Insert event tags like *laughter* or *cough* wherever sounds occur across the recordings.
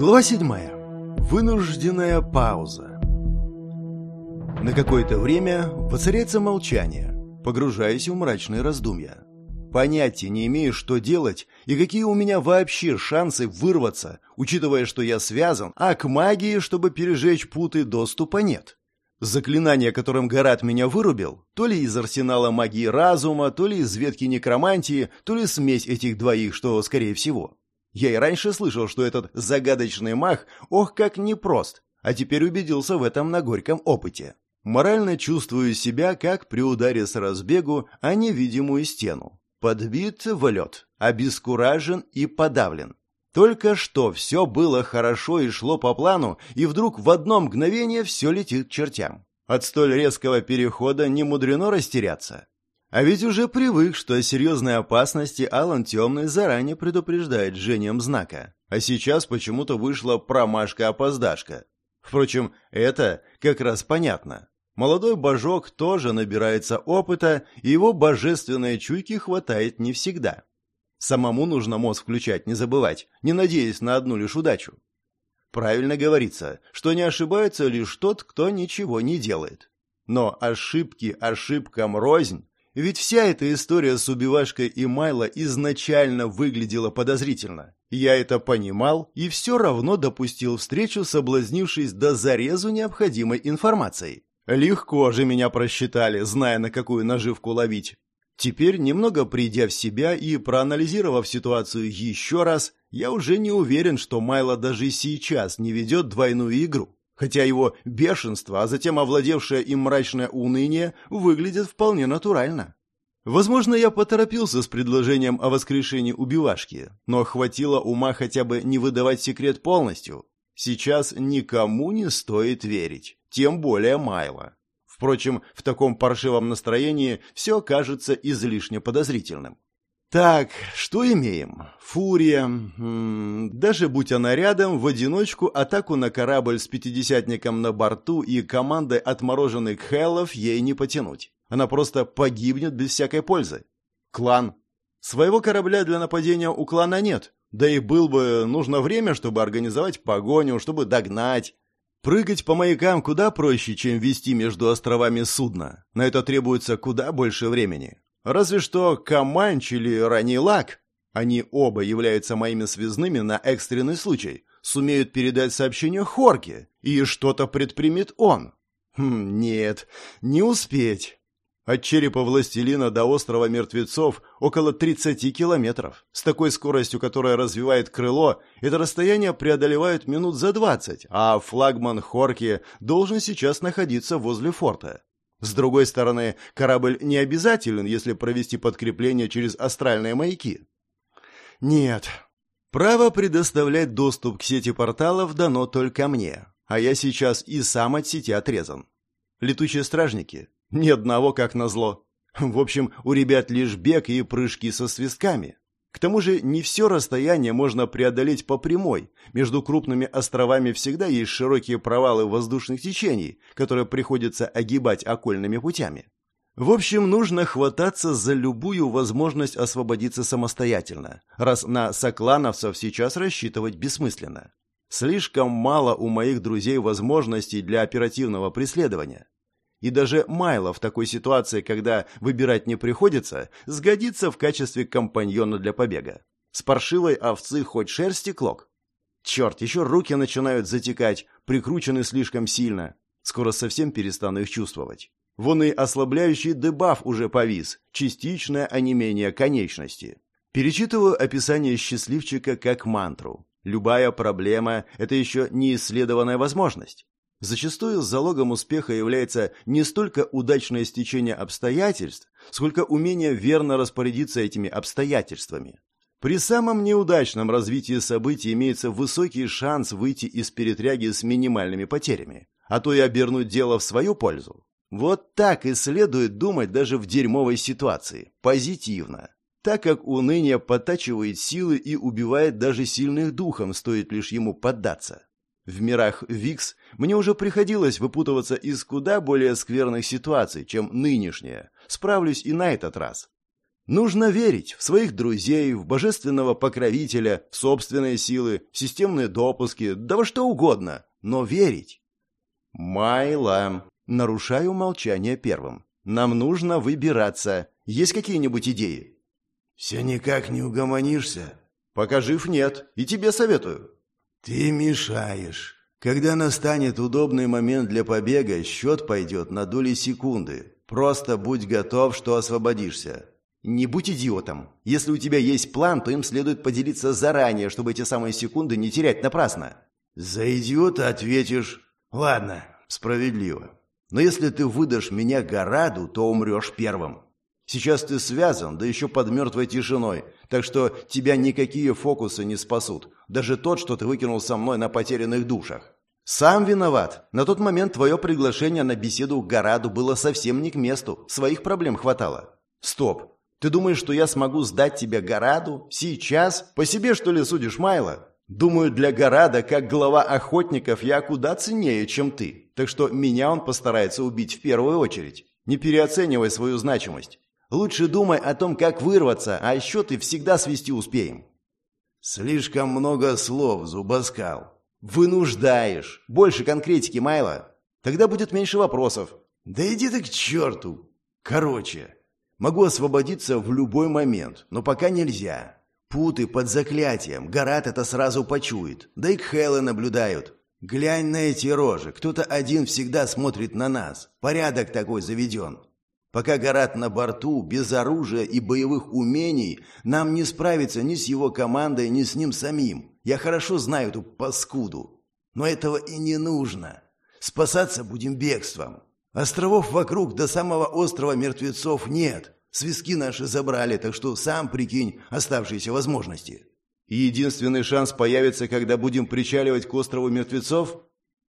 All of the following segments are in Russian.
Глава седьмая. Вынужденная пауза. На какое-то время воцаряется молчание, погружаясь в мрачные раздумья. Понятия не имею, что делать и какие у меня вообще шансы вырваться, учитывая, что я связан, а к магии, чтобы пережечь путы, доступа нет. Заклинание, которым Гарат меня вырубил, то ли из арсенала магии разума, то ли из ветки некромантии, то ли смесь этих двоих, что скорее всего. Я и раньше слышал, что этот загадочный маг, ох, как непрост, а теперь убедился в этом на горьком опыте. Морально чувствую себя, как при ударе с разбегу о невидимую стену. Подбит в лед, обескуражен и подавлен. Только что все было хорошо и шло по плану, и вдруг в одно мгновение все летит к чертям. От столь резкого перехода не мудрено растеряться. А ведь уже привык, что о серьезной опасности Алан Темный заранее предупреждает жжением знака. А сейчас почему-то вышла промашка-опоздашка. Впрочем, это как раз понятно. Молодой божок тоже набирается опыта, и его божественной чуйки хватает не всегда. Самому нужно мозг включать, не забывать, не надеясь на одну лишь удачу. Правильно говорится, что не ошибается лишь тот, кто ничего не делает. Но ошибки ошибкам рознь, ведь вся эта история с убивашкой и Майло изначально выглядела подозрительно. Я это понимал и все равно допустил встречу, соблазнившись до зарезу необходимой информацией. Легко же меня просчитали, зная, на какую наживку ловить. Теперь, немного придя в себя и проанализировав ситуацию еще раз, я уже не уверен, что Майло даже сейчас не ведет двойную игру хотя его бешенство, а затем овладевшее им мрачное уныние, выглядит вполне натурально. Возможно, я поторопился с предложением о воскрешении убивашки, но хватило ума хотя бы не выдавать секрет полностью. Сейчас никому не стоит верить, тем более Майло. Впрочем, в таком паршивом настроении все кажется излишне подозрительным. Так, что имеем? Фурия. М -м, даже будь она рядом, в одиночку атаку на корабль с пятидесятником на борту и командой отмороженных хеллов ей не потянуть. Она просто погибнет без всякой пользы. Клан. Своего корабля для нападения у клана нет. Да и был бы нужно время, чтобы организовать погоню, чтобы догнать. Прыгать по маякам куда проще, чем вести между островами судно. На это требуется куда больше времени. Разве что Каманч или Ранилак, они оба являются моими связными на экстренный случай, сумеют передать сообщение Хорке, и что-то предпримет он. Хм, нет, не успеть. От черепа властелина до острова мертвецов около 30 километров. С такой скоростью, которая развивает крыло, это расстояние преодолевают минут за 20, а флагман Хорки должен сейчас находиться возле форта. С другой стороны, корабль не обязателен, если провести подкрепление через астральные маяки. Нет. Право предоставлять доступ к сети порталов дано только мне, а я сейчас и сам от сети отрезан. Летучие стражники? Ни одного, как назло. В общем, у ребят лишь бег и прыжки со свистками. К тому же не все расстояние можно преодолеть по прямой. Между крупными островами всегда есть широкие провалы воздушных течений, которые приходится огибать окольными путями. В общем, нужно хвататься за любую возможность освободиться самостоятельно, раз на соклановцев сейчас рассчитывать бессмысленно. Слишком мало у моих друзей возможностей для оперативного преследования. И даже Майло в такой ситуации, когда выбирать не приходится, сгодится в качестве компаньона для побега. С паршивой овцы хоть шерсти клок. Черт, еще руки начинают затекать, прикручены слишком сильно. Скоро совсем перестану их чувствовать. Вон и ослабляющий дебаф уже повис, частичное онемение конечности. Перечитываю описание счастливчика как мантру. Любая проблема – это еще неисследованная возможность. Зачастую залогом успеха является не столько удачное стечение обстоятельств, сколько умение верно распорядиться этими обстоятельствами. При самом неудачном развитии событий имеется высокий шанс выйти из перетряги с минимальными потерями, а то и обернуть дело в свою пользу. Вот так и следует думать даже в дерьмовой ситуации, позитивно, так как уныние подтачивает силы и убивает даже сильных духом, стоит лишь ему поддаться. В мирах Викс мне уже приходилось выпутываться из куда более скверных ситуаций, чем нынешняя. Справлюсь и на этот раз. Нужно верить в своих друзей, в божественного покровителя, в собственные силы, в системные допуски, да во что угодно, но верить. Майла. Нарушаю молчание первым. Нам нужно выбираться. Есть какие-нибудь идеи? Все никак не угомонишься? Пока жив нет, и тебе советую. Ты мешаешь. Когда настанет удобный момент для побега, счет пойдет на доли секунды. Просто будь готов, что освободишься. Не будь идиотом. Если у тебя есть план, то им следует поделиться заранее, чтобы эти самые секунды не терять напрасно. За идиота ответишь. Ладно, справедливо. Но если ты выдашь меня Гораду, то умрешь первым. Сейчас ты связан, да еще под мертвой тишиной, так что тебя никакие фокусы не спасут, даже тот, что ты выкинул со мной на потерянных душах. Сам виноват. На тот момент твое приглашение на беседу к Гораду было совсем не к месту, своих проблем хватало. Стоп, ты думаешь, что я смогу сдать тебе Гораду? Сейчас? По себе, что ли, судишь, Майло? Думаю, для Горада, как глава охотников, я куда ценнее, чем ты. Так что меня он постарается убить в первую очередь. Не переоценивай свою значимость. Лучше думай о том, как вырваться, а счеты всегда свести успеем. Слишком много слов, зубоскал. Вынуждаешь. Больше конкретики, Майло. Тогда будет меньше вопросов. Да иди ты к черту. Короче, Могу освободиться в любой момент, но пока нельзя. Путы под заклятием, Гарат это сразу почует. Да и Кхелы наблюдают. Глянь на эти рожи, кто-то один всегда смотрит на нас. Порядок такой заведен. Пока Гарат на борту, без оружия и боевых умений, нам не справиться ни с его командой, ни с ним самим. Я хорошо знаю эту паскуду. Но этого и не нужно. Спасаться будем бегством. Островов вокруг до самого острова мертвецов нет. Свиски наши забрали, так что сам прикинь оставшиеся возможности. единственный шанс появится, когда будем причаливать к острову мертвецов?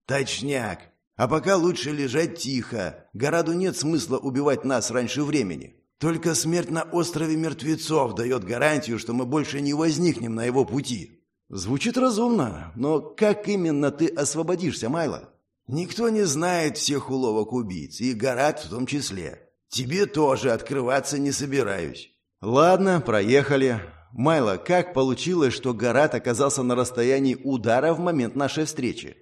Точняк. А пока лучше лежать тихо. Гораду нет смысла убивать нас раньше времени. Только смерть на острове мертвецов дает гарантию, что мы больше не возникнем на его пути. Звучит разумно, но как именно ты освободишься, Майло? Никто не знает всех уловок убийц, и Гарат в том числе. Тебе тоже открываться не собираюсь. Ладно, проехали. Майло, как получилось, что Гарат оказался на расстоянии удара в момент нашей встречи?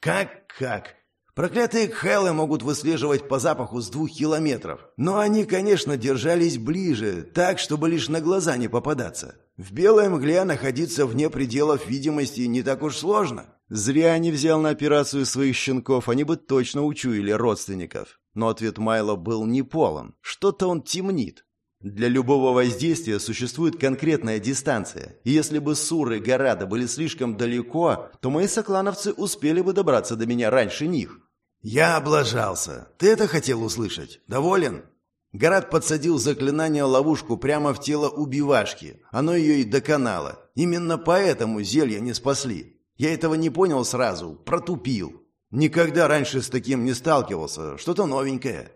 Как-как? Проклятые Хеллы могут выслеживать по запаху с двух километров. Но они, конечно, держались ближе, так, чтобы лишь на глаза не попадаться. В белой мгле находиться вне пределов видимости не так уж сложно. Зря не взял на операцию своих щенков, они бы точно учуяли родственников. Но ответ Майла был не полон. Что-то он темнит. Для любого воздействия существует конкретная дистанция. И если бы Суры и Горада были слишком далеко, то мои соклановцы успели бы добраться до меня раньше них. «Я облажался. Ты это хотел услышать? Доволен?» Город подсадил заклинание ловушку прямо в тело убивашки. Оно ее и доконало. Именно поэтому зелья не спасли. Я этого не понял сразу, протупил. Никогда раньше с таким не сталкивался, что-то новенькое.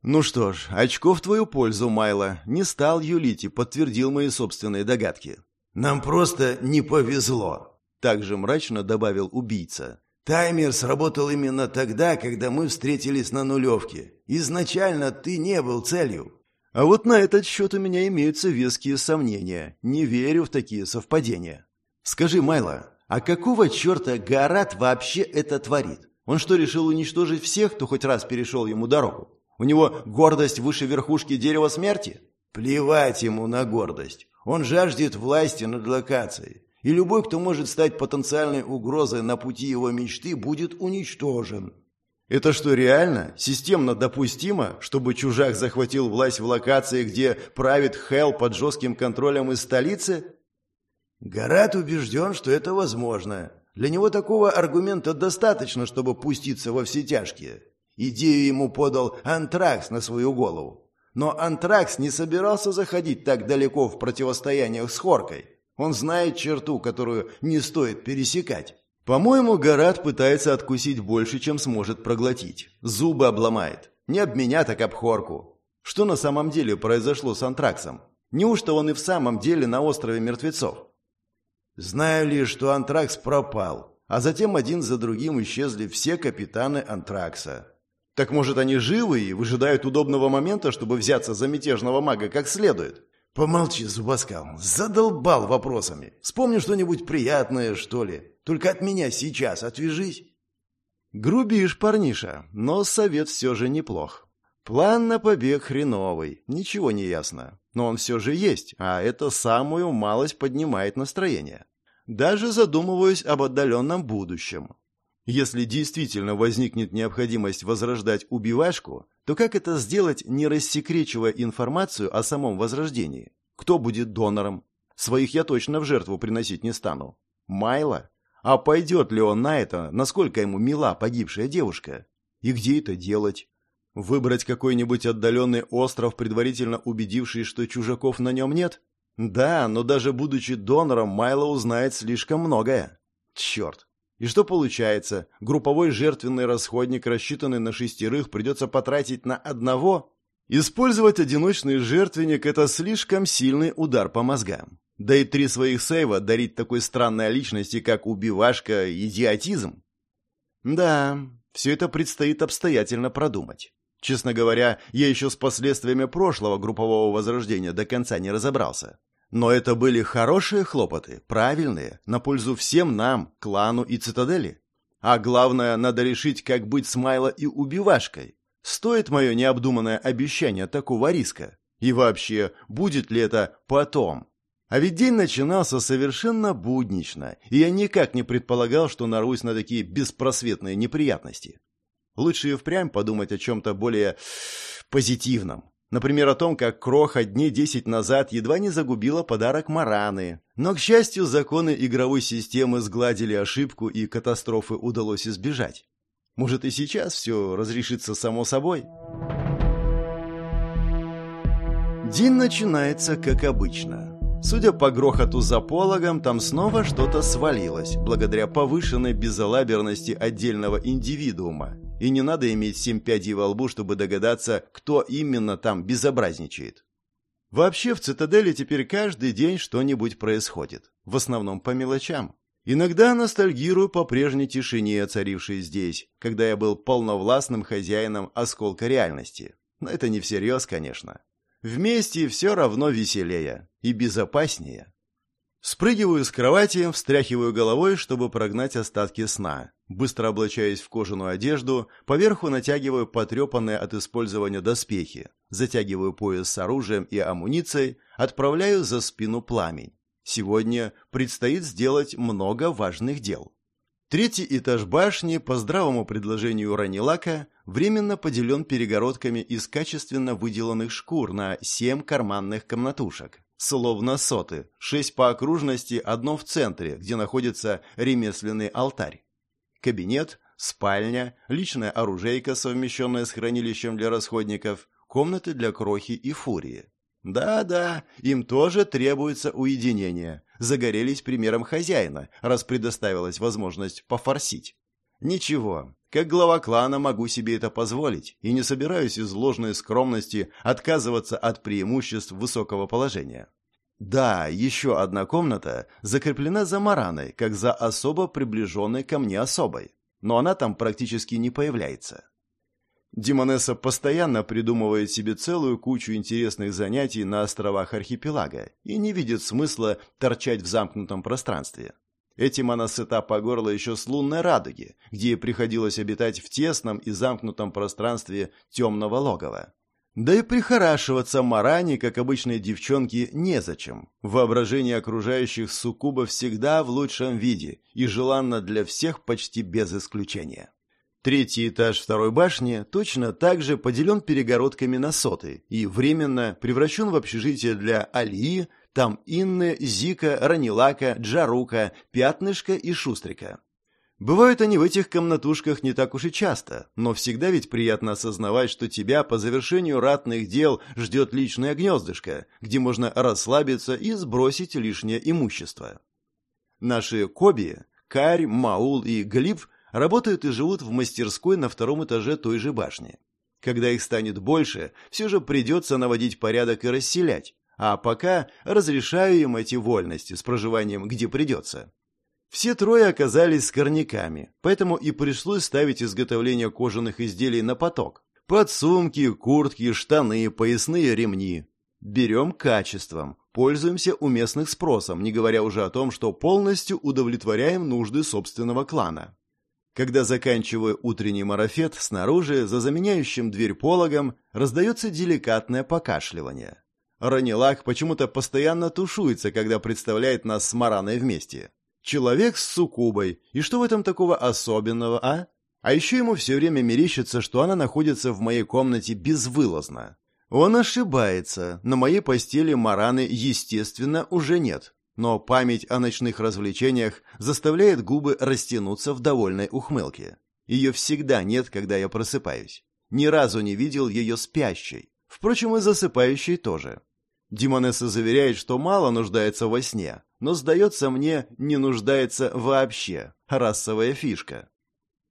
Ну что ж, очко в твою пользу, Майло. Не стал юлить и подтвердил мои собственные догадки. Нам просто не повезло, также мрачно добавил убийца. Таймер сработал именно тогда, когда мы встретились на нулевке. Изначально ты не был целью. А вот на этот счет у меня имеются веские сомнения. Не верю в такие совпадения. Скажи, Майло, а какого черта Гарат вообще это творит? Он что, решил уничтожить всех, кто хоть раз перешел ему дорогу? У него гордость выше верхушки дерева смерти? Плевать ему на гордость. Он жаждет власти над локацией. И любой, кто может стать потенциальной угрозой на пути его мечты, будет уничтожен. Это что, реально? Системно допустимо, чтобы чужак захватил власть в локации, где правит Хелл под жестким контролем из столицы? Гарат убежден, что это возможно. Для него такого аргумента достаточно, чтобы пуститься во все тяжкие. Идею ему подал Антракс на свою голову. Но Антракс не собирался заходить так далеко в противостояниях с Хоркой. Он знает черту, которую не стоит пересекать. По-моему, Гарат пытается откусить больше, чем сможет проглотить. Зубы обломает. Не об меня, так об Хорку. Что на самом деле произошло с Антраксом? Неужто он и в самом деле на острове мертвецов? Знаю лишь, что антракс пропал, а затем один за другим исчезли все капитаны антракса. Так может, они живы и выжидают удобного момента, чтобы взяться за мятежного мага как следует? Помолчи, Зубаскал, задолбал вопросами. Вспомни что-нибудь приятное, что ли. Только от меня сейчас отвяжись. Грубишь, парниша, но совет все же неплох. План на побег хреновый, ничего не ясно. Но он все же есть, а это самую малость поднимает настроение. Даже задумываюсь об отдаленном будущем. Если действительно возникнет необходимость возрождать убивашку, то как это сделать, не рассекречивая информацию о самом возрождении? Кто будет донором? Своих я точно в жертву приносить не стану. Майло? А пойдет ли он на это, насколько ему мила погибшая девушка? И где это делать? Выбрать какой-нибудь отдаленный остров, предварительно убедившись, что чужаков на нем нет? Да, но даже будучи донором, Майло узнает слишком многое. Черт, и что получается? Групповой жертвенный расходник, рассчитанный на шестерых, придется потратить на одного? Использовать одиночный жертвенник – это слишком сильный удар по мозгам. Да и три своих сейва дарить такой странной личности, как убивашка – идиотизм. Да, все это предстоит обстоятельно продумать. Честно говоря, я еще с последствиями прошлого группового возрождения до конца не разобрался. Но это были хорошие хлопоты, правильные, на пользу всем нам, клану и цитадели. А главное, надо решить, как быть с Майло и убивашкой. Стоит мое необдуманное обещание такого риска? И вообще, будет ли это потом? А ведь день начинался совершенно буднично, и я никак не предполагал, что нарвусь на такие беспросветные неприятности. Лучше и впрямь подумать о чем-то более позитивном. Например, о том, как Кроха дней десять назад едва не загубила подарок Мараны. Но, к счастью, законы игровой системы сгладили ошибку, и катастрофы удалось избежать. Может, и сейчас все разрешится само собой? День начинается как обычно. Судя по грохоту за пологом, там снова что-то свалилось, благодаря повышенной безалаберности отдельного индивидуума, и не надо иметь семь пядей во лбу, чтобы догадаться, кто именно там безобразничает. Вообще в цитадели теперь каждый день что-нибудь происходит. В основном по мелочам. Иногда ностальгирую по прежней тишине, царившей здесь, когда я был полновластным хозяином осколка реальности. Но это не всерьез, конечно. Вместе все равно веселее и безопаснее. Спрыгиваю с кровати, встряхиваю головой, чтобы прогнать остатки сна. Быстро облачаюсь в кожаную одежду, поверху натягиваю потрепанные от использования доспехи, затягиваю пояс с оружием и амуницией, отправляю за спину пламень. Сегодня предстоит сделать много важных дел. Третий этаж башни, по здравому предложению Ранилака, временно поделен перегородками из качественно выделанных шкур на семь карманных комнатушек. Словно соты, шесть по окружности, одно в центре, где находится ремесленный алтарь. Кабинет, спальня, личная оружейка, совмещенная с хранилищем для расходников, комнаты для крохи и фурии. Да-да, им тоже требуется уединение. Загорелись примером хозяина, раз предоставилась возможность пофорсить. Ничего, как глава клана могу себе это позволить и не собираюсь из ложной скромности отказываться от преимуществ высокого положения. Да, еще одна комната закреплена за Мараной, как за особо приближенной ко мне особой, но она там практически не появляется. Димонесса постоянно придумывает себе целую кучу интересных занятий на островах архипелага и не видит смысла торчать в замкнутом пространстве. Этим она сыта по горло еще с лунной радуги, где приходилось обитать в тесном и замкнутом пространстве темного логова. Да и прихорашиваться Маране, как обычной девчонке, незачем. Воображение окружающих суккуба всегда в лучшем виде и желанно для всех почти без исключения. Третий этаж второй башни точно так же поделен перегородками на соты и временно превращен в общежитие для Алии, там Инны, Зика, Ранилака, Джарука, Пятнышка и Шустрика. Бывают они в этих комнатушках не так уж и часто, но всегда ведь приятно осознавать, что тебя по завершению ратных дел ждет личное гнездышко, где можно расслабиться и сбросить лишнее имущество. Наши Коби, Карь, Маул и Глиб работают и живут в мастерской на втором этаже той же башни. Когда их станет больше, все же придется наводить порядок и расселять, а пока разрешаю им эти вольности с проживанием где придется. Все трое оказались скорняками, поэтому и пришлось ставить изготовление кожаных изделий на поток. Подсумки, куртки, штаны, поясные ремни. Берем качеством, пользуемся уместным спросом, не говоря уже о том, что полностью удовлетворяем нужды собственного клана. Когда заканчиваю утренний марафет, снаружи, за заменяющим дверь пологом, раздается деликатное покашливание. Ранилак почему-то постоянно тушуется, когда представляет нас с Мараной вместе. Человек с суккубой, и что в этом такого особенного, а? А еще ему все время мерещится, что она находится в моей комнате безвылазно. Он ошибается, на моей постели Мараны, естественно, уже нет. Но память о ночных развлечениях заставляет губы растянуться в довольной ухмылке. Ее всегда нет, когда я просыпаюсь. Ни разу не видел ее спящей. Впрочем, и засыпающей тоже. Димонесса заверяет, что мало нуждается во сне, но, сдается мне, не нуждается вообще. Расовая фишка.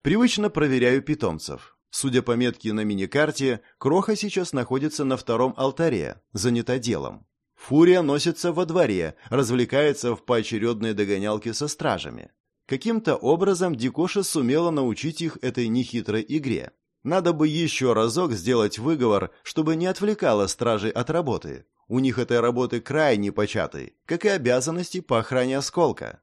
Привычно проверяю питомцев. Судя по метке на миникарте, Кроха сейчас находится на втором алтаре, занята делом. Фурия носится во дворе, развлекается в поочередной догонялке со стражами. Каким-то образом Дикоша сумела научить их этой нехитрой игре. Надо бы еще разок сделать выговор, чтобы не отвлекала стражей от работы. У них этой работы крайне початой, как и обязанности по охране осколка.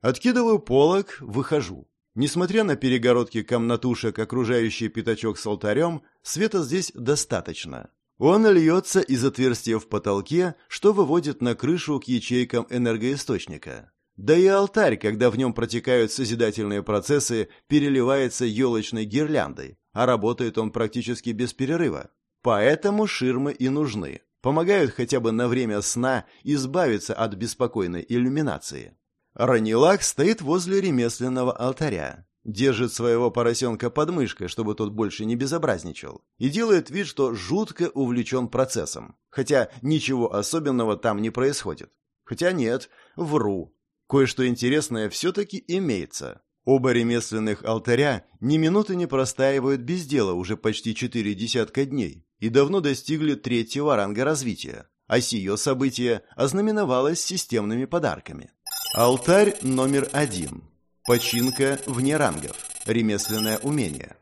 Откидываю полог, выхожу. Несмотря на перегородки комнатушек, окружающие пятачок с алтарем, света здесь достаточно. Он льется из отверстия в потолке, что выводит на крышу к ячейкам энергоисточника. Да и алтарь, когда в нем протекают созидательные процессы, переливается елочной гирляндой, а работает он практически без перерыва. Поэтому ширмы и нужны. Помогают хотя бы на время сна избавиться от беспокойной иллюминации. Ранилак стоит возле ремесленного алтаря. Держит своего поросенка под мышкой, чтобы тот больше не безобразничал, и делает вид, что жутко увлечен процессом, хотя ничего особенного там не происходит. Хотя нет, вру. Кое-что интересное все-таки имеется. Оба ремесленных алтаря ни минуты не простаивают без дела уже почти четыре десятка дней и давно достигли третьего ранга развития, а сие событие ознаменовалось системными подарками. Алтарь номер один. Починка вне рангов. Ремесленное умение.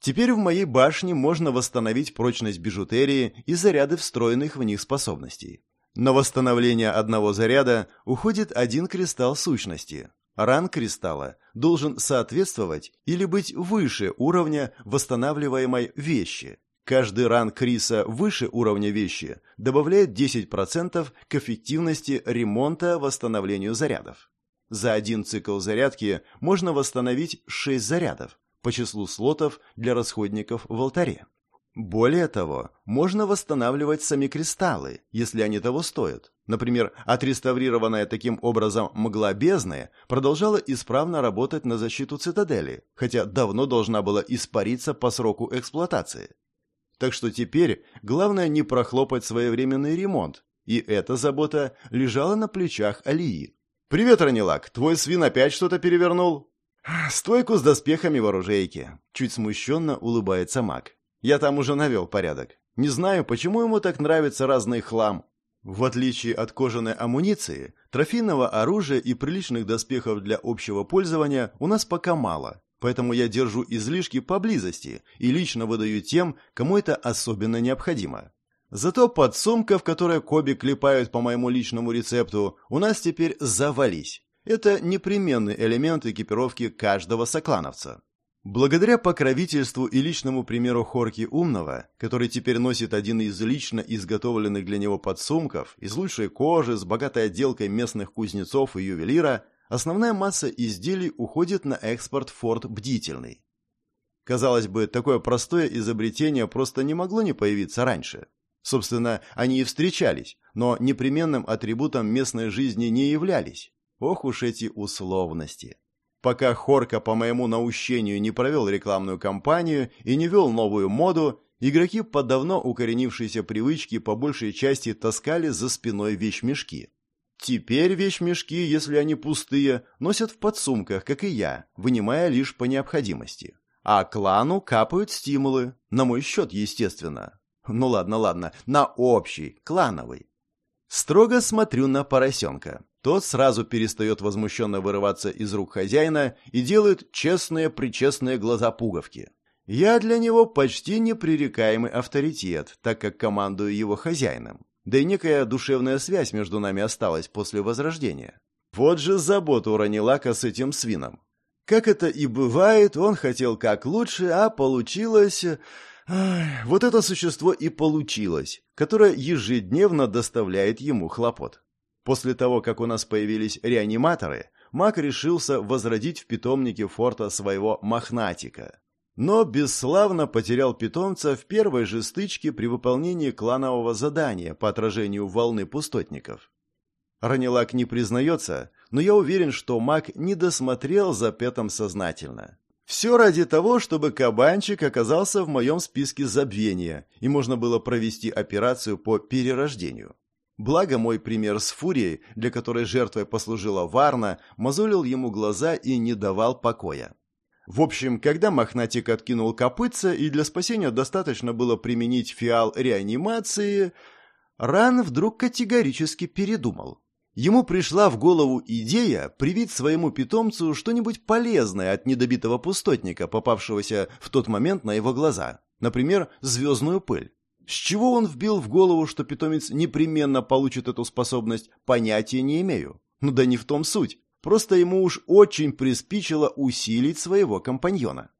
Теперь в моей башне можно восстановить прочность бижутерии и заряды встроенных в них способностей. На восстановление одного заряда уходит один кристалл сущности. Ранг кристалла должен соответствовать или быть выше уровня восстанавливаемой вещи. Каждый ранг Криса выше уровня вещи добавляет 10% к эффективности ремонта восстановлению зарядов. За один цикл зарядки можно восстановить 6 зарядов по числу слотов для расходников в алтаре. Более того, можно восстанавливать сами кристаллы, если они того стоят. Например, отреставрированная таким образом мгла бездны продолжала исправно работать на защиту цитадели, хотя давно должна была испариться по сроку эксплуатации. Так что теперь главное не прохлопать своевременный ремонт, и эта забота лежала на плечах Алии. «Привет, Ранилак, твой свин опять что-то перевернул?» «Стойку с доспехами в оружейке», — чуть смущенно улыбается маг. «Я там уже навел порядок. Не знаю, почему ему так нравится разный хлам. В отличие от кожаной амуниции, трофейного оружия и приличных доспехов для общего пользования у нас пока мало, поэтому я держу излишки поблизости и лично выдаю тем, кому это особенно необходимо. Зато подсумка, в которой Коби клепают по моему личному рецепту, у нас теперь завались. Это непременный элемент экипировки каждого соклановца. Благодаря покровительству и личному примеру Хорки Умного, который теперь носит один из лично изготовленных для него подсумков из лучшей кожи с богатой отделкой местных кузнецов и ювелира, основная масса изделий уходит на экспорт Форд Бдительный. Казалось бы, такое простое изобретение просто не могло не появиться раньше. Собственно, они и встречались, но непременным атрибутом местной жизни не являлись. Ох уж эти условности. Пока Хорка по моему наущению не провел рекламную кампанию и не вел новую моду, игроки по давно укоренившейся привычке по большей части таскали за спиной вещмешки. Теперь вещмешки, если они пустые, носят в подсумках, как и я, вынимая лишь по необходимости. А клану капают стимулы, на мой счет, естественно. Ну ладно, ладно, на общий, клановый. Строго смотрю на поросенка. Тот сразу перестает возмущенно вырываться из рук хозяина и делает честные-причестные глаза-пуговки. Я для него почти непререкаемый авторитет, так как командую его хозяином. Да и некая душевная связь между нами осталась после Возрождения. Вот же забота у Ранилака с этим свином. Как это и бывает, он хотел как лучше, а получилось... Ах, вот это существо и получилось, которое ежедневно доставляет ему хлопот. После того, как у нас появились реаниматоры, Мак решился возродить в питомнике форта своего мохнатика. Но бесславно потерял питомца в первой же стычке при выполнении кланового задания по отражению волны пустотников. Ранилак не признается, но я уверен, что маг не досмотрел за Петом сознательно. Все ради того, чтобы кабанчик оказался в моем списке забвения, и можно было провести операцию по перерождению. Благо мой пример с Фурией, для которой жертвой послужила Варна, мозолил ему глаза и не давал покоя. В общем, когда Мохнатик откинул копытца, и для спасения достаточно было применить фиал реанимации, Ран вдруг категорически передумал. Ему пришла в голову идея привить своему питомцу что-нибудь полезное от недобитого пустотника, попавшегося в тот момент на его глаза. Например, звездную пыль. С чего он вбил в голову, что питомец непременно получит эту способность, понятия не имею. Ну да не в том суть. Просто ему уж очень приспичило усилить своего компаньона.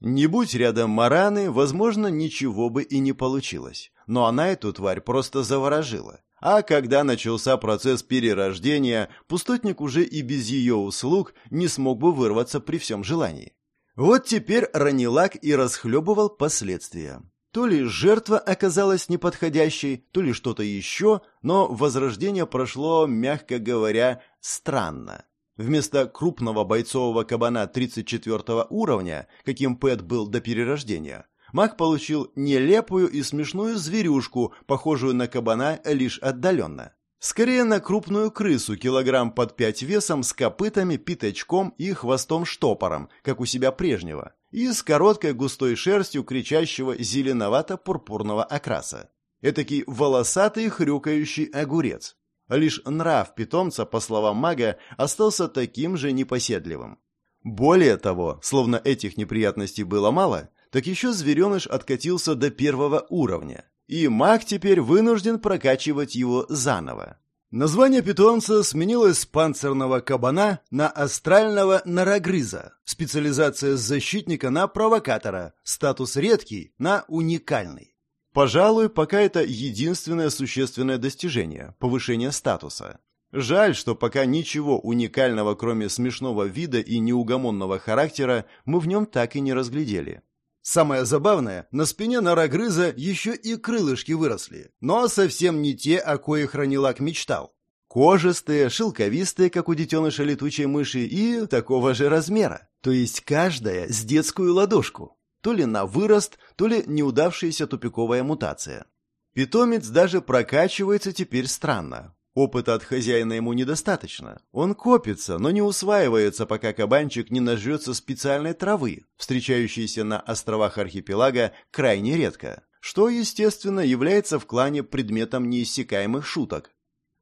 Не будь рядом Мараны, возможно, ничего бы и не получилось. Но она эту тварь просто заворожила. А когда начался процесс перерождения, пустотник уже и без ее услуг не смог бы вырваться при всем желании. Вот теперь Ранилак и расхлебывал последствия. То ли жертва оказалась неподходящей, то ли что-то еще, но возрождение прошло, мягко говоря, странно. Вместо крупного бойцового кабана 34 уровня, каким Пэт был до перерождения, маг получил нелепую и смешную зверюшку, похожую на кабана лишь отдаленно. Скорее на крупную крысу, килограмм под пять весом, с копытами, пятачком и хвостом-штопором, как у себя прежнего, и с короткой густой шерстью кричащего зеленовато-пурпурного окраса. Этакий волосатый хрюкающий огурец. Лишь нрав питомца, по словам мага, остался таким же непоседливым. Более того, словно этих неприятностей было мало, так еще звереныш откатился до первого уровня, и маг теперь вынужден прокачивать его заново. Название питомца сменилось с панцирного кабана на астрального норогрыза, специализация защитника на провокатора, статус редкий на уникальный. Пожалуй, пока это единственное существенное достижение – повышение статуса. Жаль, что пока ничего уникального, кроме смешного вида и неугомонного характера, мы в нем так и не разглядели. Самое забавное, на спине норогрыза еще и крылышки выросли, но совсем не те, о коих Ранилак мечтал. Кожистые, шелковистые, как у детеныша летучей мыши, и такого же размера, то есть каждая с детскую ладошку то ли на вырост, то ли неудавшаяся тупиковая мутация. Питомец даже прокачивается теперь странно. Опыта от хозяина ему недостаточно. Он копится, но не усваивается, пока кабанчик не нажрется специальной травы, встречающейся на островах архипелага крайне редко, что, естественно, является в клане предметом неиссякаемых шуток.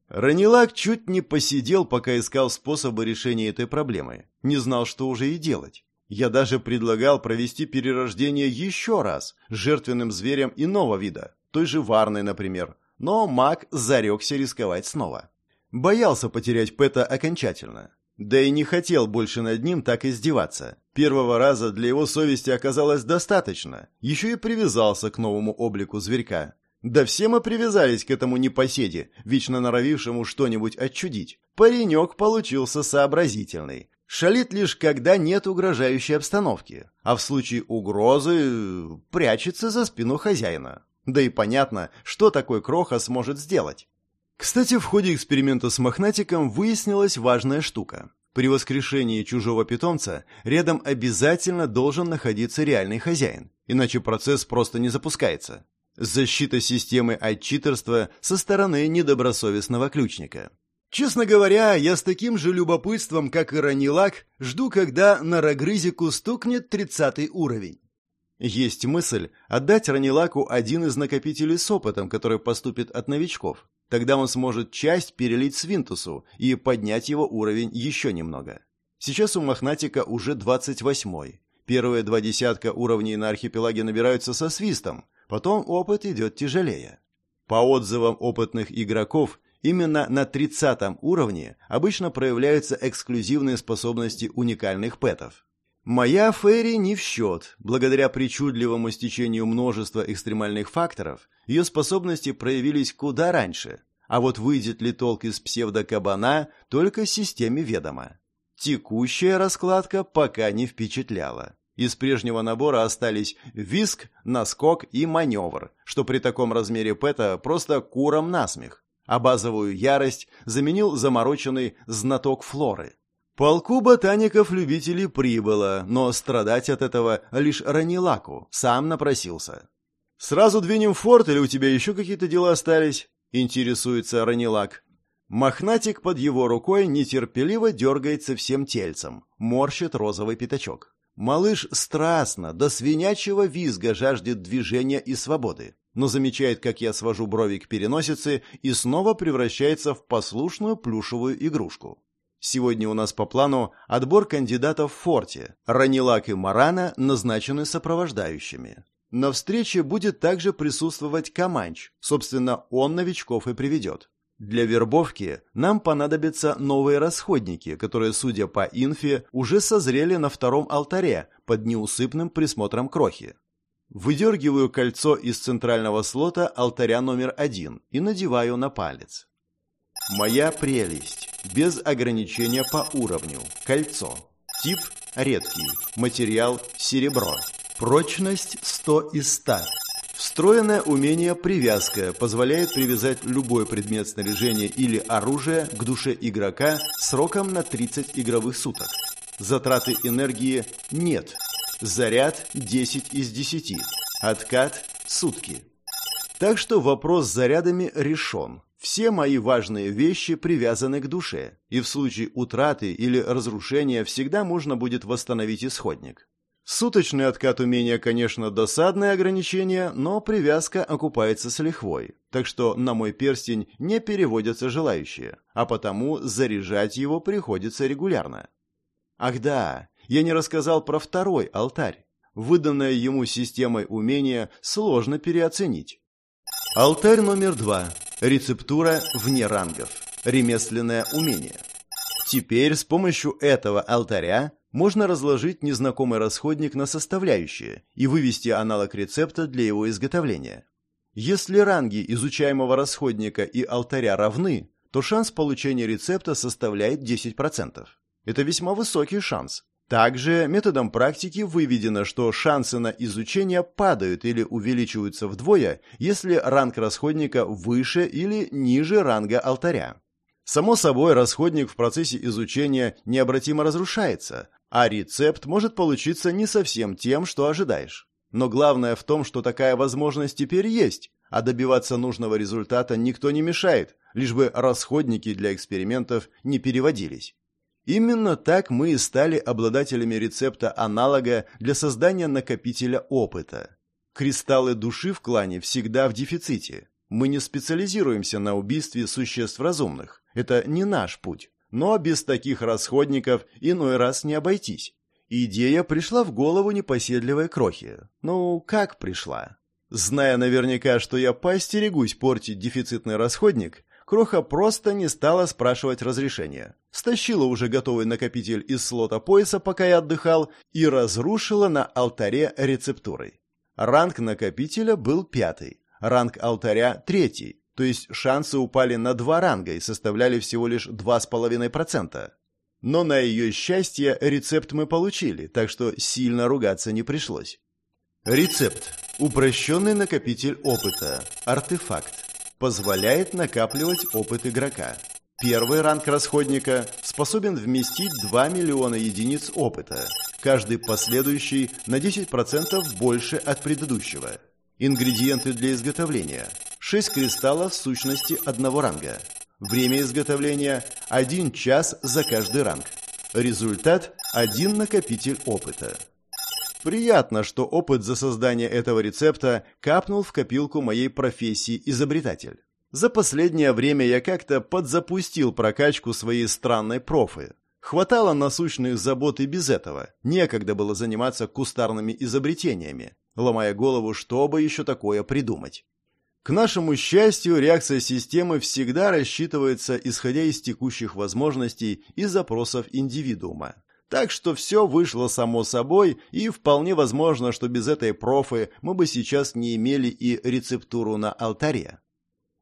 Ранилак чуть не посидел, пока искал способы решения этой проблемы. Не знал, что уже и делать. Я даже предлагал провести перерождение еще раз жертвенным зверем иного вида, той же варной, например. Но маг зарекся рисковать снова. Боялся потерять Пэта окончательно. Да и не хотел больше над ним так издеваться. Первого раза для его совести оказалось достаточно. Еще и привязался к новому облику зверька. Да все мы привязались к этому непоседе, вечно норовившему что-нибудь отчудить. Паренек получился сообразительный. Шалит лишь, когда нет угрожающей обстановки, а в случае угрозы прячется за спину хозяина. Да и понятно, что такой кроха сможет сделать. Кстати, в ходе эксперимента с мохнатиком выяснилась важная штука. При воскрешении чужого питомца рядом обязательно должен находиться реальный хозяин, иначе процесс просто не запускается. Защита системы от читерства со стороны недобросовестного ключника. Честно говоря, я с таким же любопытством, как и Ранилак, жду, когда на Рогрызику стукнет тридцатый уровень. Есть мысль отдать Ранилаку один из накопителей с опытом, который поступит от новичков. Тогда он сможет часть перелить Свинтусу и поднять его уровень еще немного. Сейчас у Мохнатика уже 28-й. Первые два десятка уровней на архипелаге набираются со свистом, потом опыт идет тяжелее. По отзывам опытных игроков, именно на 30 уровне обычно проявляются эксклюзивные способности уникальных пэтов. Моя Ферри не в счет. Благодаря причудливому стечению множества экстремальных факторов, ее способности проявились куда раньше. А вот выйдет ли толк из псевдокабана, только системе ведомо. Текущая раскладка пока не впечатляла. Из прежнего набора остались виск, наскок и маневр, что при таком размере пэта просто куром насмех. А базовую ярость заменил замороченный знаток флоры. Полку ботаников-любителей прибыло, но страдать от этого лишь Ранилаку, сам напросился. «Сразу двинем в форт или у тебя еще какие-то дела остались?» — интересуется Ранилак. Мохнатик под его рукой нетерпеливо дергается всем тельцем, морщит розовый пятачок. Малыш страстно, до свинячьего визга жаждет движения и свободы, но замечает, как я свожу брови к переносице и снова превращается в послушную плюшевую игрушку. Сегодня у нас по плану отбор кандидатов в форте. Ранилак и Марана назначены сопровождающими. На встрече будет также присутствовать Каманч. Собственно, он новичков и приведет. Для вербовки нам понадобятся новые расходники, которые, судя по инфе, уже созрели на втором алтаре под неусыпным присмотром крохи. Выдергиваю кольцо из центрального слота алтаря номер один и надеваю на палец. Моя прелесть. Без ограничения по уровню. Кольцо. Тип – редкий. Материал – серебро. Прочность 100 из 100. Встроенное умение «Привязка» позволяет привязать любой предмет снаряжения или оружия к душе игрока сроком на 30 игровых суток. Затраты энергии нет. Заряд 10 из 10. Откат – сутки. Так что вопрос с зарядами решен. Все мои важные вещи привязаны к душе, и в случае утраты или разрушения всегда можно будет восстановить исходник. Суточный откат умения, конечно, досадное ограничение, но привязка окупается с лихвой. Так что на мой перстень не переводятся желающие, а потому заряжать его приходится регулярно. Ах да, я не рассказал про второй алтарь. Выданное ему системой умения сложно переоценить. Алтарь номер два. Рецептура вне рангов. Ремесленное умение. Теперь с помощью этого алтаря можно разложить незнакомый расходник на составляющие и вывести аналог рецепта для его изготовления. Если ранги изучаемого расходника и алтаря равны, то шанс получения рецепта составляет 10%. Это весьма высокий шанс. Также методом практики выведено, что шансы на изучение падают или увеличиваются вдвое, если ранг расходника выше или ниже ранга алтаря. Само собой, расходник в процессе изучения необратимо разрушается, а рецепт может получиться не совсем тем, что ожидаешь. Но главное в том, что такая возможность теперь есть, а добиваться нужного результата никто не мешает, лишь бы расходники для экспериментов не переводились. Именно так мы и стали обладателями рецепта аналога для создания накопителя опыта. Кристаллы души в клане всегда в дефиците. Мы не специализируемся на убийстве существ разумных. Это не наш путь. Но без таких расходников иной раз не обойтись. Идея пришла в голову непоседливой крохи. Ну, как пришла? Зная наверняка, что я поостерегусь портить дефицитный расходник, Кроха просто не стала спрашивать разрешения. Стащила уже готовый накопитель из слота пояса, пока я отдыхал, и разрушила на алтаре рецептурой. Ранг накопителя был пятый, ранг алтаря – третий, то есть шансы упали на два ранга и составляли всего лишь 2,5%. Но на ее счастье рецепт мы получили, так что сильно ругаться не пришлось. Рецепт. Упрощенный накопитель опыта. Артефакт. Позволяет накапливать опыт игрока. Первый ранг расходника способен вместить 2 миллиона единиц опыта. Каждый последующий на 10% больше от предыдущего. Ингредиенты для изготовления. 6 кристаллов сущности одного ранга. Время изготовления – 1 час за каждый ранг. Результат – один накопитель опыта. Приятно, что опыт за создание этого рецепта капнул в копилку моей профессии изобретатель. За последнее время я как-то подзапустил прокачку своей странной профы. Хватало насущных забот и без этого. Некогда было заниматься кустарными изобретениями, ломая голову, чтобы еще такое придумать. К нашему счастью, реакция системы всегда рассчитывается, исходя из текущих возможностей и запросов индивидуума. Так что все вышло само собой, и вполне возможно, что без этой профы мы бы сейчас не имели и рецептуру на алтаре.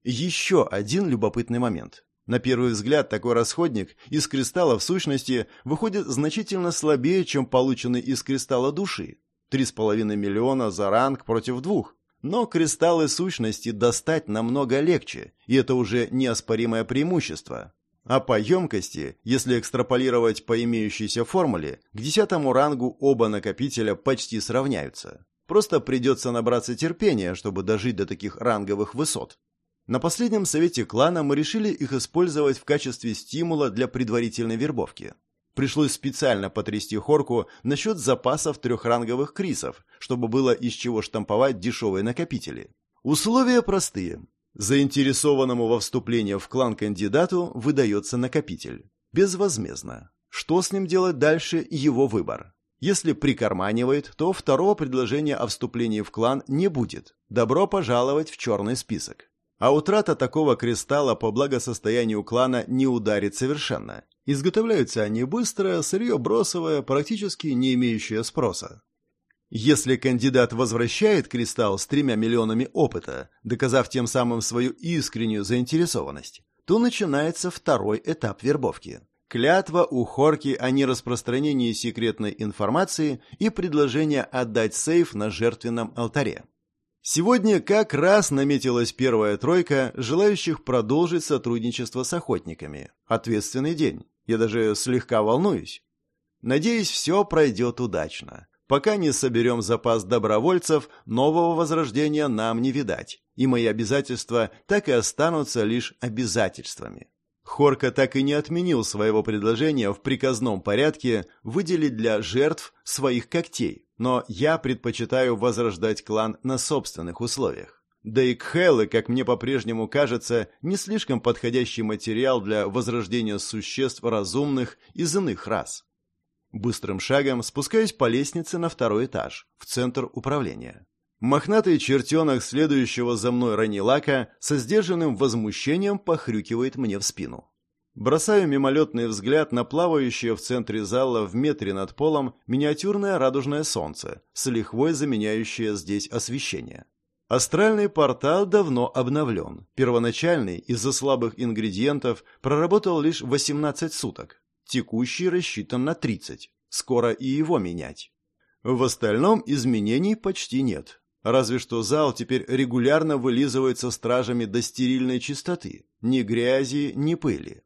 Еще один любопытный момент. На первый взгляд, такой расходник из кристалла в сущности выходит значительно слабее, чем полученный из кристалла души. 3,5 миллиона за ранг против двух. Но кристаллы сущности достать намного легче, и это уже неоспоримое преимущество. А по емкости, если экстраполировать по имеющейся формуле, к десятому рангу оба накопителя почти сравняются. Просто придется набраться терпения, чтобы дожить до таких ранговых высот. На последнем совете клана мы решили их использовать в качестве стимула для предварительной вербовки. Пришлось специально потрясти Хорку насчет запасов трехранговых крисов, чтобы было из чего штамповать дешевые накопители. Условия простые. Заинтересованному во вступлении в клан кандидату выдается накопитель. Безвозмездно. Что с ним делать дальше – его выбор. Если прикарманивает, то второго предложения о вступлении в клан не будет. Добро пожаловать в черный список. А утрата такого кристалла по благосостоянию клана не ударит совершенно. Изготовляются они быстро, сырье бросовое, практически не имеющее спроса. Если кандидат возвращает кристалл с тремя миллионами опыта, доказав тем самым свою искреннюю заинтересованность, то начинается второй этап вербовки. Клятва у Хорки о нераспространении секретной информации и предложение отдать сейф на жертвенном алтаре. Сегодня как раз наметилась первая тройка желающих продолжить сотрудничество с охотниками. Ответственный день. Я даже слегка волнуюсь. Надеюсь, все пройдет удачно. Пока не соберем запас добровольцев, нового возрождения нам не видать, и мои обязательства так и останутся лишь обязательствами. Хорка так и не отменил своего предложения в приказном порядке выделить для жертв своих когтей, но я предпочитаю возрождать клан на собственных условиях. Да и кхелы, как мне по-прежнему кажется, не слишком подходящий материал для возрождения существ разумных из иных рас. Быстрым шагом спускаюсь по лестнице на второй этаж, в центр управления. Мохнатый чертенок следующего за мной ранилака со сдержанным возмущением похрюкивает мне в спину. Бросаю мимолетный взгляд на плавающее в центре зала в метре над полом миниатюрное радужное солнце, с лихвой заменяющее здесь освещение. Астральный портал давно обновлен. Первоначальный, из-за слабых ингредиентов, проработал лишь 18 суток. Текущий рассчитан на 30. Скоро и его менять. В остальном изменений почти нет. Разве что зал теперь регулярно вылизывается стражами до стерильной чистоты. Ни грязи, ни пыли.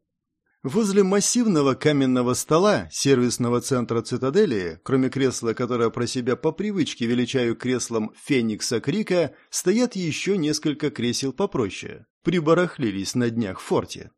Возле массивного каменного стола сервисного центра цитадели, кроме кресла, которое про себя по привычке величаю креслом Феникса Крика, стоят еще несколько кресел попроще. Прибарахлились на днях в форте.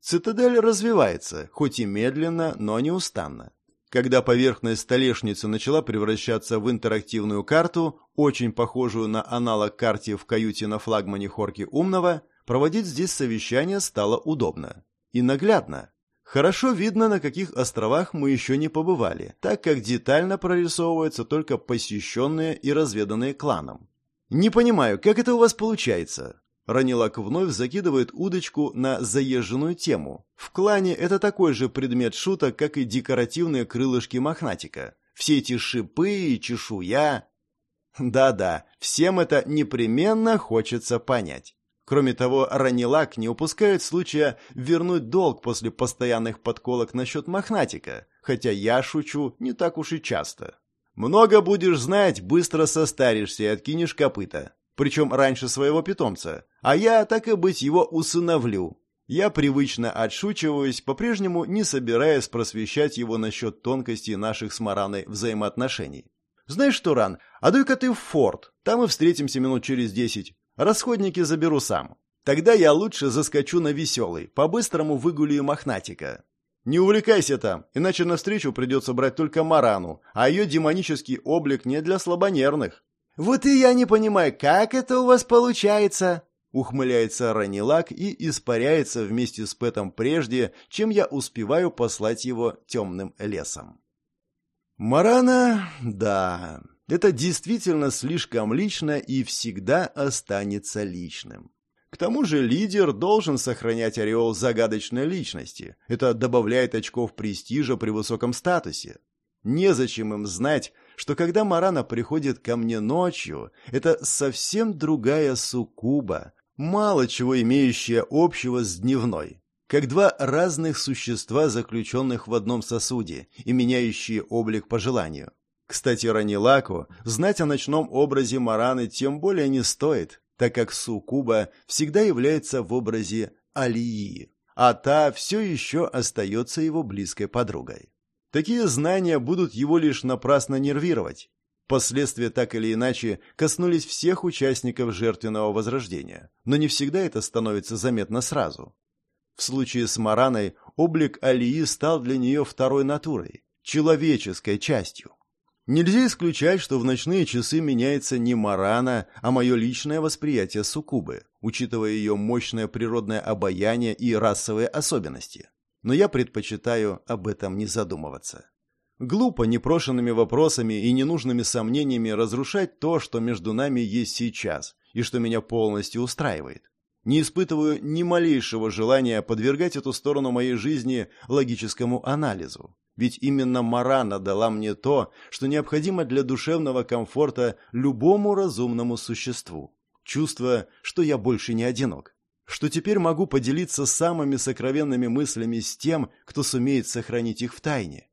Цитадель развивается, хоть и медленно, но неустанно. Когда поверхность столешницы начала превращаться в интерактивную карту, очень похожую на аналог карте в каюте на флагмане Хорки Умного, проводить здесь совещание стало удобно. И наглядно. Хорошо видно, на каких островах мы еще не побывали, так как детально прорисовываются только посещенные и разведанные кланом. «Не понимаю, как это у вас получается?» Ранилак вновь закидывает удочку на заезженную тему. В клане это такой же предмет шуток, как и декоративные крылышки мохнатика. Все эти шипы и чешуя... Да-да, всем это непременно хочется понять. Кроме того, Ранилак не упускает случая вернуть долг после постоянных подколок насчет мохнатика, хотя я шучу не так уж и часто. Много будешь знать, быстро состаришься и откинешь копыта причем раньше своего питомца, а я, так и быть, его усыновлю. Я привычно отшучиваюсь, по-прежнему не собираясь просвещать его насчет тонкостей наших с Мараной взаимоотношений. «Знаешь что, Ран, а дай-ка ты в форт, там и встретимся минут через десять. Расходники заберу сам. Тогда я лучше заскочу на веселый, по-быстрому выгуляю мохнатика. Не увлекайся там, иначе навстречу придется брать только Марану, а ее демонический облик не для слабонервных. «Вот и я не понимаю, как это у вас получается?» Ухмыляется Ранилак и испаряется вместе с Пэтом прежде, чем я успеваю послать его темным лесом. Марана, да, это действительно слишком лично и всегда останется личным. К тому же лидер должен сохранять ореол загадочной личности. Это добавляет очков престижа при высоком статусе. Незачем им знать, что когда Марана приходит ко мне ночью, это совсем другая суккуба, мало чего имеющая общего с дневной, как два разных существа, заключенных в одном сосуде и меняющие облик по желанию. Кстати, Ранилаку знать о ночном образе Мараны тем более не стоит, так как Сукуба всегда является в образе Алии, а та все еще остается его близкой подругой. Такие знания будут его лишь напрасно нервировать. Последствия так или иначе коснулись всех участников жертвенного возрождения, но не всегда это становится заметно сразу. В случае с Мараной облик Алии стал для нее второй натурой, человеческой частью. Нельзя исключать, что в ночные часы меняется не Марана, а мое личное восприятие Сукубы, учитывая ее мощное природное обаяние и расовые особенности. Но я предпочитаю об этом не задумываться. Глупо непрошенными вопросами и ненужными сомнениями разрушать то, что между нами есть сейчас, и что меня полностью устраивает. Не испытываю ни малейшего желания подвергать эту сторону моей жизни логическому анализу. Ведь именно Марана дала мне то, что необходимо для душевного комфорта любому разумному существу. Чувство, что я больше не одинок. Что теперь могу поделиться самыми сокровенными мыслями с тем, кто сумеет сохранить их в тайне.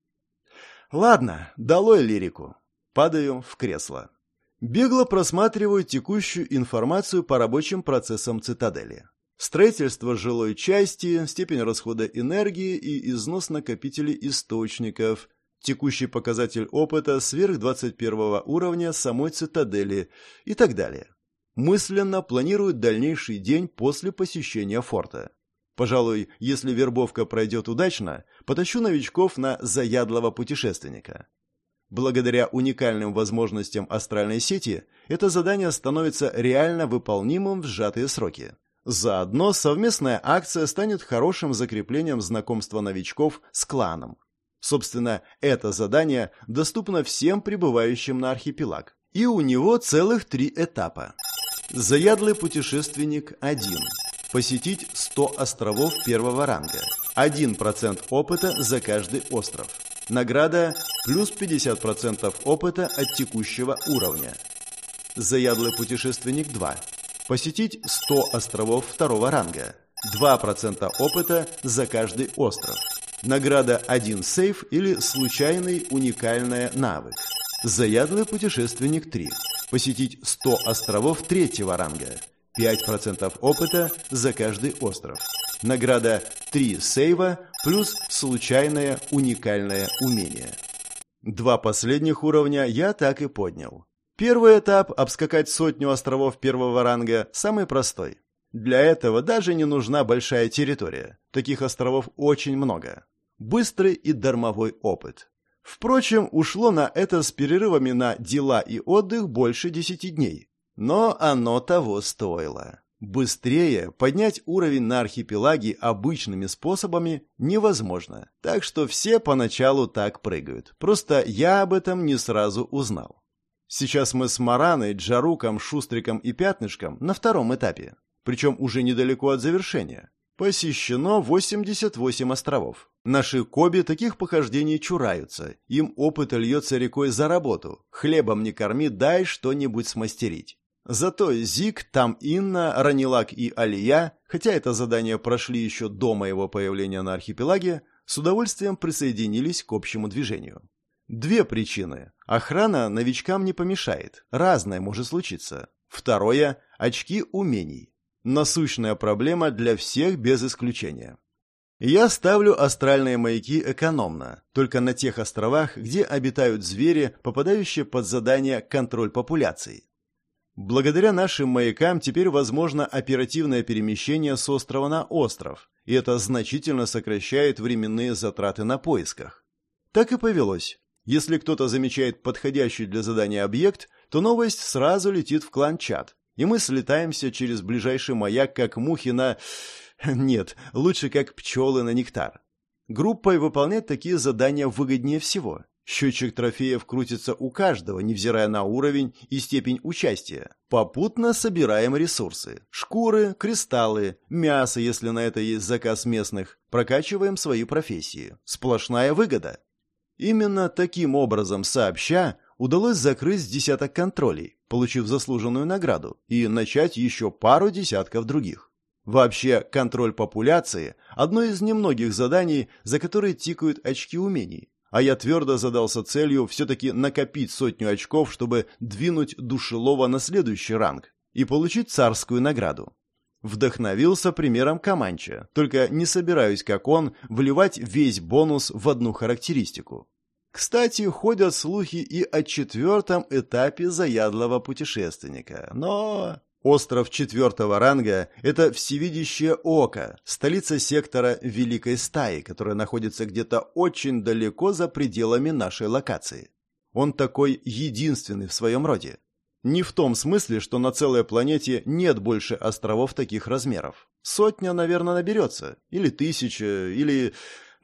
Ладно, долой лирику. Падаю в кресло. Бегло просматриваю текущую информацию по рабочим процессам цитадели. Строительство жилой части, степень расхода энергии и износ накопителей источников, текущий показатель опыта сверх 21 уровня самой цитадели и так далее. Мысленно планируют дальнейший день после посещения форта. Пожалуй, если вербовка пройдет удачно, потащу новичков на заядлого путешественника. Благодаря уникальным возможностям астральной сети, это задание становится реально выполнимым в сжатые сроки. Заодно совместная акция станет хорошим закреплением знакомства новичков с кланом. Собственно, это задание доступно всем прибывающим на архипелаг. И у него целых три этапа. Заядлый путешественник 1. Посетить 100 островов первого ранга. 1% опыта за каждый остров. Награда плюс 50% опыта от текущего уровня. Заядлый путешественник 2 Посетить 100 островов второго ранга. 2% опыта за каждый остров. Награда 1 сейф или случайный уникальный навык. Заядлый путешественник 3. Посетить 100 островов третьего ранга. 5% опыта за каждый остров. Награда 3 сейва плюс случайное уникальное умение. Два последних уровня я так и поднял. Первый этап – обскакать сотню островов первого ранга – самый простой. Для этого даже не нужна большая территория. Таких островов очень много. Быстрый и дармовой опыт. Впрочем, ушло на это с перерывами на дела и отдых больше десяти дней. Но оно того стоило. Быстрее поднять уровень на архипелаге обычными способами невозможно. Так что все поначалу так прыгают. Просто я об этом не сразу узнал. Сейчас мы с Мараной, Джаруком, Шустриком и Пятнышком на втором этапе, причем уже недалеко от завершения. Посещено 88 островов. Наши Коби таких похождений чураются. Им опыт льется рекой за работу. Хлебом не корми, дай что-нибудь смастерить. Зато Зик, там Инна, Ранилак и Алия, хотя это задание прошли еще до моего появления на архипелаге, с удовольствием присоединились к общему движению. Две причины. Охрана новичкам не помешает. Разное может случиться. Второе – очки умений. Насущная проблема для всех без исключения. Я ставлю астральные маяки экономно, только на тех островах, где обитают звери, попадающие под задание «контроль популяций». Благодаря нашим маякам теперь возможно оперативное перемещение с острова на остров, и это значительно сокращает временные затраты на поисках. Так и повелось. Если кто-то замечает подходящий для задания объект, то новость сразу летит в клан-чат. И мы слетаемся через ближайший маяк, как мухи на... *laughs* Нет, лучше как пчелы на нектар. Группой выполнять такие задания выгоднее всего. Счетчик трофеев крутится у каждого, невзирая на уровень и степень участия. Попутно собираем ресурсы. Шкуры, кристаллы, мясо, если на это есть заказ местных. Прокачиваем свои профессии. Сплошная выгода. Именно таким образом, сообща, удалось закрыть десяток контролей, получив заслуженную награду, и начать еще пару десятков других. Вообще, контроль популяции – одно из немногих заданий, за которые тикают очки умений а я твердо задался целью все-таки накопить сотню очков, чтобы двинуть Душелова на следующий ранг и получить царскую награду. Вдохновился примером Каманча, только не собираюсь, как он, вливать весь бонус в одну характеристику. Кстати, ходят слухи и о четвертом этапе заядлого путешественника, но... Остров четвертого ранга – это всевидящее око, столица сектора Великой Стаи, которая находится где-то очень далеко за пределами нашей локации. Он такой единственный в своем роде. Не в том смысле, что на целой планете нет больше островов таких размеров. Сотня, наверное, наберется. Или тысяча, или...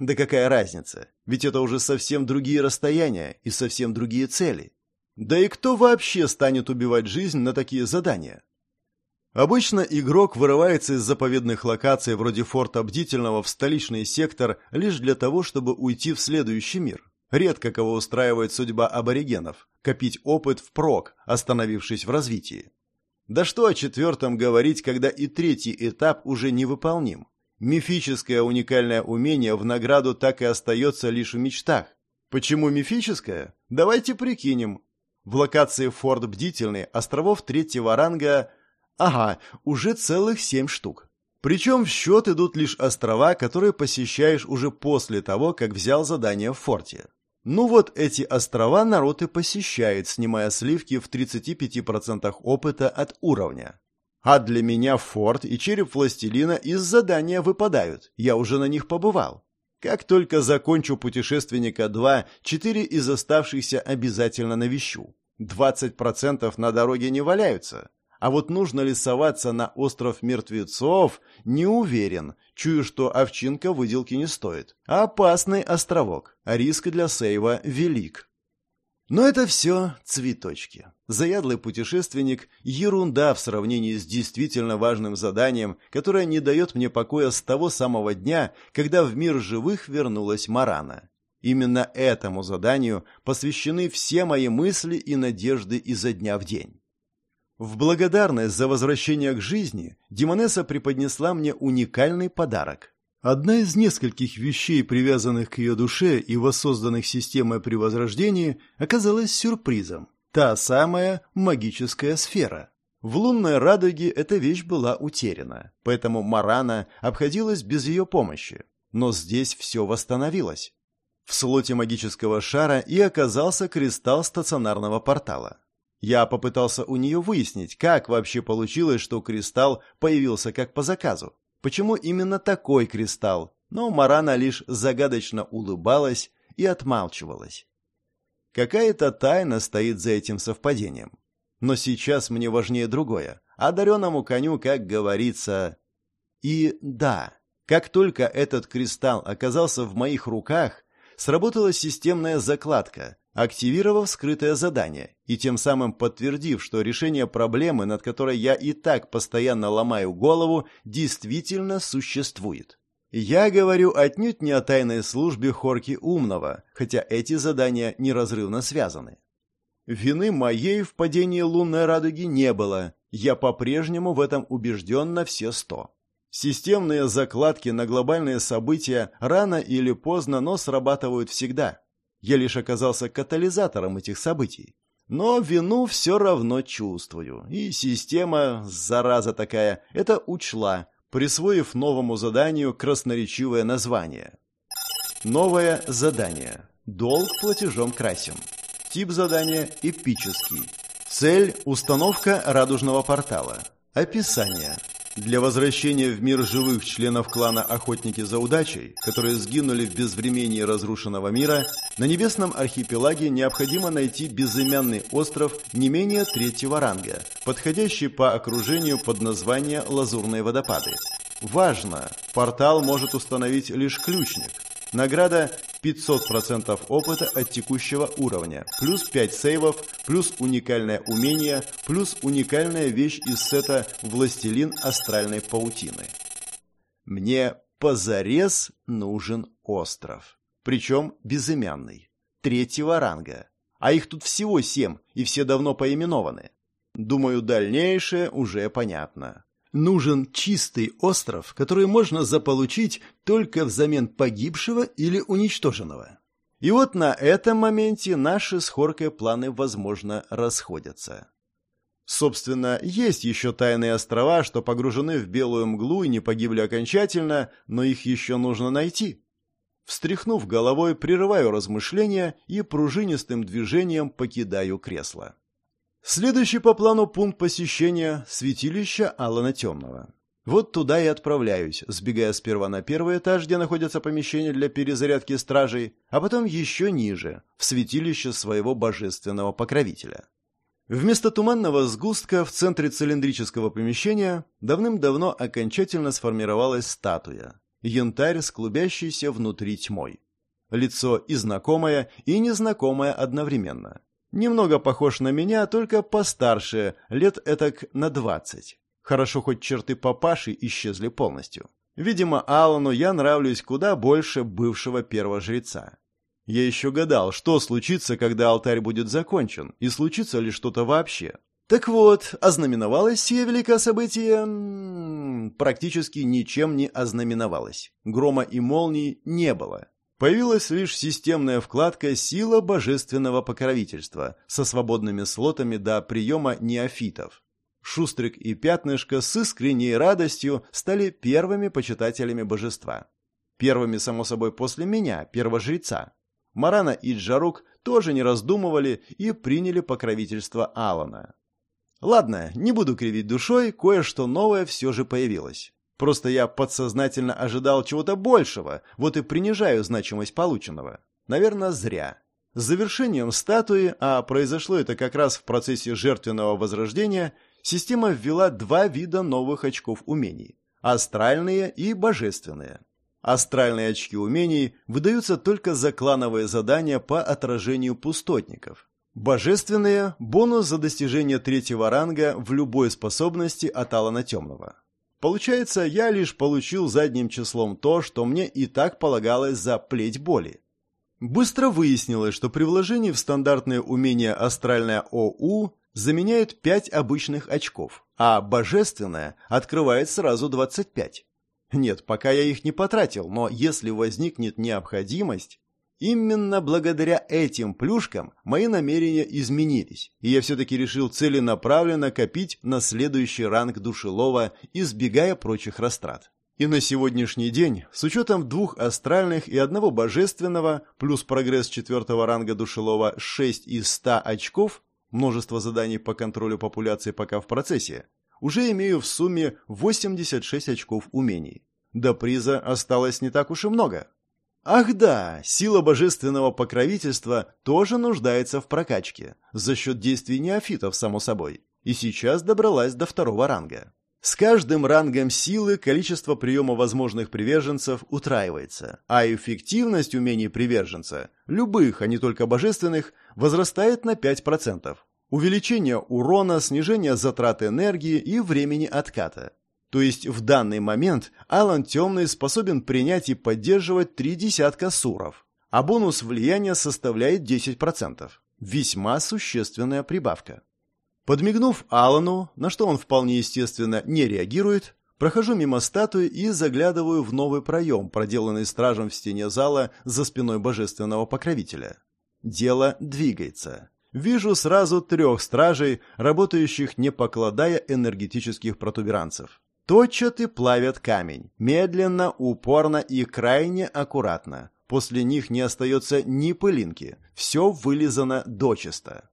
Да какая разница? Ведь это уже совсем другие расстояния и совсем другие цели. Да и кто вообще станет убивать жизнь на такие задания? Обычно игрок вырывается из заповедных локаций вроде форта Бдительного в столичный сектор лишь для того, чтобы уйти в следующий мир. Редко кого устраивает судьба аборигенов – копить опыт впрок, остановившись в развитии. Да что о четвертом говорить, когда и третий этап уже невыполним. Мифическое уникальное умение в награду так и остается лишь в мечтах. Почему мифическое? Давайте прикинем. В локации Форт Бдительный островов третьего ранга – Ага, уже целых семь штук. Причем в счет идут лишь острова, которые посещаешь уже после того, как взял задание в форте. Ну вот эти острова народ и посещает, снимая сливки в 35% опыта от уровня. А для меня форт и череп властелина из задания выпадают, я уже на них побывал. Как только закончу путешественника 2, 4 из оставшихся обязательно навещу. 20% на дороге не валяются. А вот нужно ли соваться на остров мертвецов, не уверен. Чую, что овчинка выделки не стоит. Опасный островок, риск для сейва велик. Но это все цветочки. Заядлый путешественник – ерунда в сравнении с действительно важным заданием, которое не дает мне покоя с того самого дня, когда в мир живых вернулась Марана. Именно этому заданию посвящены все мои мысли и надежды изо дня в день. В благодарность за возвращение к жизни Димонеса преподнесла мне уникальный подарок. Одна из нескольких вещей, привязанных к ее душе и воссозданных системой при возрождении, оказалась сюрпризом. Та самая магическая сфера. В лунной радуге эта вещь была утеряна, поэтому Марана обходилась без ее помощи. Но здесь все восстановилось. В слоте магического шара и оказался кристалл стационарного портала. Я попытался у нее выяснить, как вообще получилось, что кристалл появился как по заказу. Почему именно такой кристалл? Но Марана лишь загадочно улыбалась и отмалчивалась. Какая-то тайна стоит за этим совпадением. Но сейчас мне важнее другое. Одаренному коню, как говорится... И да, как только этот кристалл оказался в моих руках, сработала системная закладка, активировав скрытое задание и тем самым подтвердив, что решение проблемы, над которой я и так постоянно ломаю голову, действительно существует. Я говорю отнюдь не о тайной службе Хорки Умного, хотя эти задания неразрывно связаны. Вины моей в падении лунной радуги не было, я по-прежнему в этом убежден на все сто. Системные закладки на глобальные события рано или поздно, но срабатывают всегда. Я лишь оказался катализатором этих событий. Но вину все равно чувствую. И система, зараза такая, это учла, присвоив новому заданию красноречивое название. Новое задание. Долг платежом красим. Тип задания эпический. Цель – установка радужного портала. Описание. Для возвращения в мир живых членов клана «Охотники за удачей», которые сгинули в безвремении разрушенного мира, на небесном архипелаге необходимо найти безымянный остров не менее третьего ранга, подходящий по окружению под название «Лазурные водопады». Важно! Портал может установить лишь ключник. Награда 500% опыта от текущего уровня, плюс 5 сейвов, плюс уникальное умение, плюс уникальная вещь из сета «Властелин астральной паутины». Мне позарез нужен остров. Причем безымянный. Третьего ранга. А их тут всего семь, и все давно поименованы. Думаю, дальнейшее уже понятно. Нужен чистый остров, который можно заполучить только взамен погибшего или уничтоженного. И вот на этом моменте наши с Хоркой планы, возможно, расходятся. Собственно, есть еще тайные острова, что погружены в белую мглу и не погибли окончательно, но их еще нужно найти. Встряхнув головой, прерываю размышления и пружинистым движением покидаю кресло. Следующий по плану пункт посещения – святилище Алана Темного. Вот туда и отправляюсь, сбегая сперва на первый этаж, где находятся помещения для перезарядки стражей, а потом еще ниже, в святилище своего божественного покровителя. Вместо туманного сгустка в центре цилиндрического помещения давным-давно окончательно сформировалась статуя. Янтарь с клубящейся внутри тьмой. Лицо и знакомое, и незнакомое одновременно. Немного похож на меня, только постарше, лет этак на двадцать. Хорошо, хоть черты папаши исчезли полностью. Видимо, Алану я нравлюсь куда больше бывшего первого жреца. Я еще гадал, что случится, когда алтарь будет закончен, и случится ли что-то вообще. Так вот, ознаменовалось сие великое событие... Практически ничем не ознаменовалось. Грома и молний не было. Появилась лишь системная вкладка «Сила божественного покровительства» со свободными слотами до приема неофитов. Шустрик и Пятнышко с искренней радостью стали первыми почитателями божества. Первыми, само собой, после меня, первожреца. Марана и Джарук тоже не раздумывали и приняли покровительство Алана. Ладно, не буду кривить душой, кое-что новое все же появилось. Просто я подсознательно ожидал чего-то большего, вот и принижаю значимость полученного. Наверное, зря. С завершением статуи, а произошло это как раз в процессе жертвенного возрождения, система ввела два вида новых очков умений – астральные и божественные. Астральные очки умений выдаются только за клановые задания по отражению пустотников. Божественные – бонус за достижение третьего ранга в любой способности от Алана Темного. Получается, я лишь получил задним числом то, что мне и так полагалось за плеть боли. Быстро выяснилось, что при вложении в стандартное умение астральное ОУ заменяет 5 обычных очков, а божественное открывает сразу 25. Нет, пока я их не потратил, но если возникнет необходимость, Именно благодаря этим плюшкам мои намерения изменились, и я все-таки решил целенаправленно копить на следующий ранг душелова, избегая прочих растрат. И на сегодняшний день, с учетом двух астральных и одного божественного, плюс прогресс четвертого ранга душелова 6 из 100 очков, множество заданий по контролю популяции пока в процессе, уже имею в сумме 86 очков умений. До приза осталось не так уж и много. Ах да, сила божественного покровительства тоже нуждается в прокачке, за счет действий неофитов, само собой, и сейчас добралась до второго ранга. С каждым рангом силы количество приема возможных приверженцев утраивается, а эффективность умений приверженца, любых, а не только божественных, возрастает на 5%. Увеличение урона, снижение затрат энергии и времени отката. То есть в данный момент Алан Темный способен принять и поддерживать три десятка суров, а бонус влияния составляет 10%. Весьма существенная прибавка. Подмигнув Алану, на что он вполне естественно не реагирует, прохожу мимо статуи и заглядываю в новый проем, проделанный стражем в стене зала за спиной божественного покровителя. Дело двигается. Вижу сразу трех стражей, работающих не покладая энергетических протуберанцев точат и плавят камень, медленно, упорно и крайне аккуратно. После них не остается ни пылинки, все вылизано дочисто.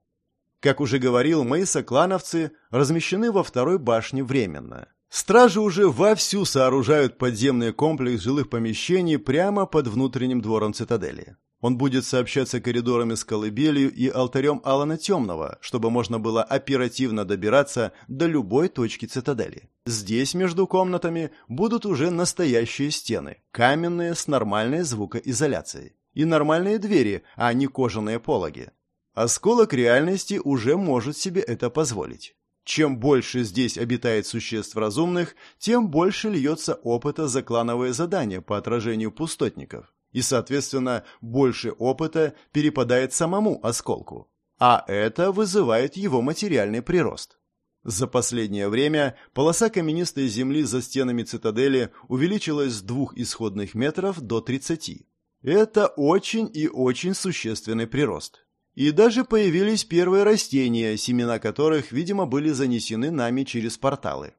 Как уже говорил, мои соклановцы размещены во второй башне временно. Стражи уже вовсю сооружают подземный комплекс жилых помещений прямо под внутренним двором цитадели. Он будет сообщаться коридорами с колыбелью и алтарем Алана Темного, чтобы можно было оперативно добираться до любой точки цитадели. Здесь между комнатами будут уже настоящие стены, каменные с нормальной звукоизоляцией. И нормальные двери, а не кожаные пологи. Осколок реальности уже может себе это позволить. Чем больше здесь обитает существ разумных, тем больше льется опыта за клановые задания по отражению пустотников. И, соответственно, больше опыта перепадает самому осколку. А это вызывает его материальный прирост. За последнее время полоса каменистой земли за стенами цитадели увеличилась с двух исходных метров до 30. Это очень и очень существенный прирост. И даже появились первые растения, семена которых, видимо, были занесены нами через порталы.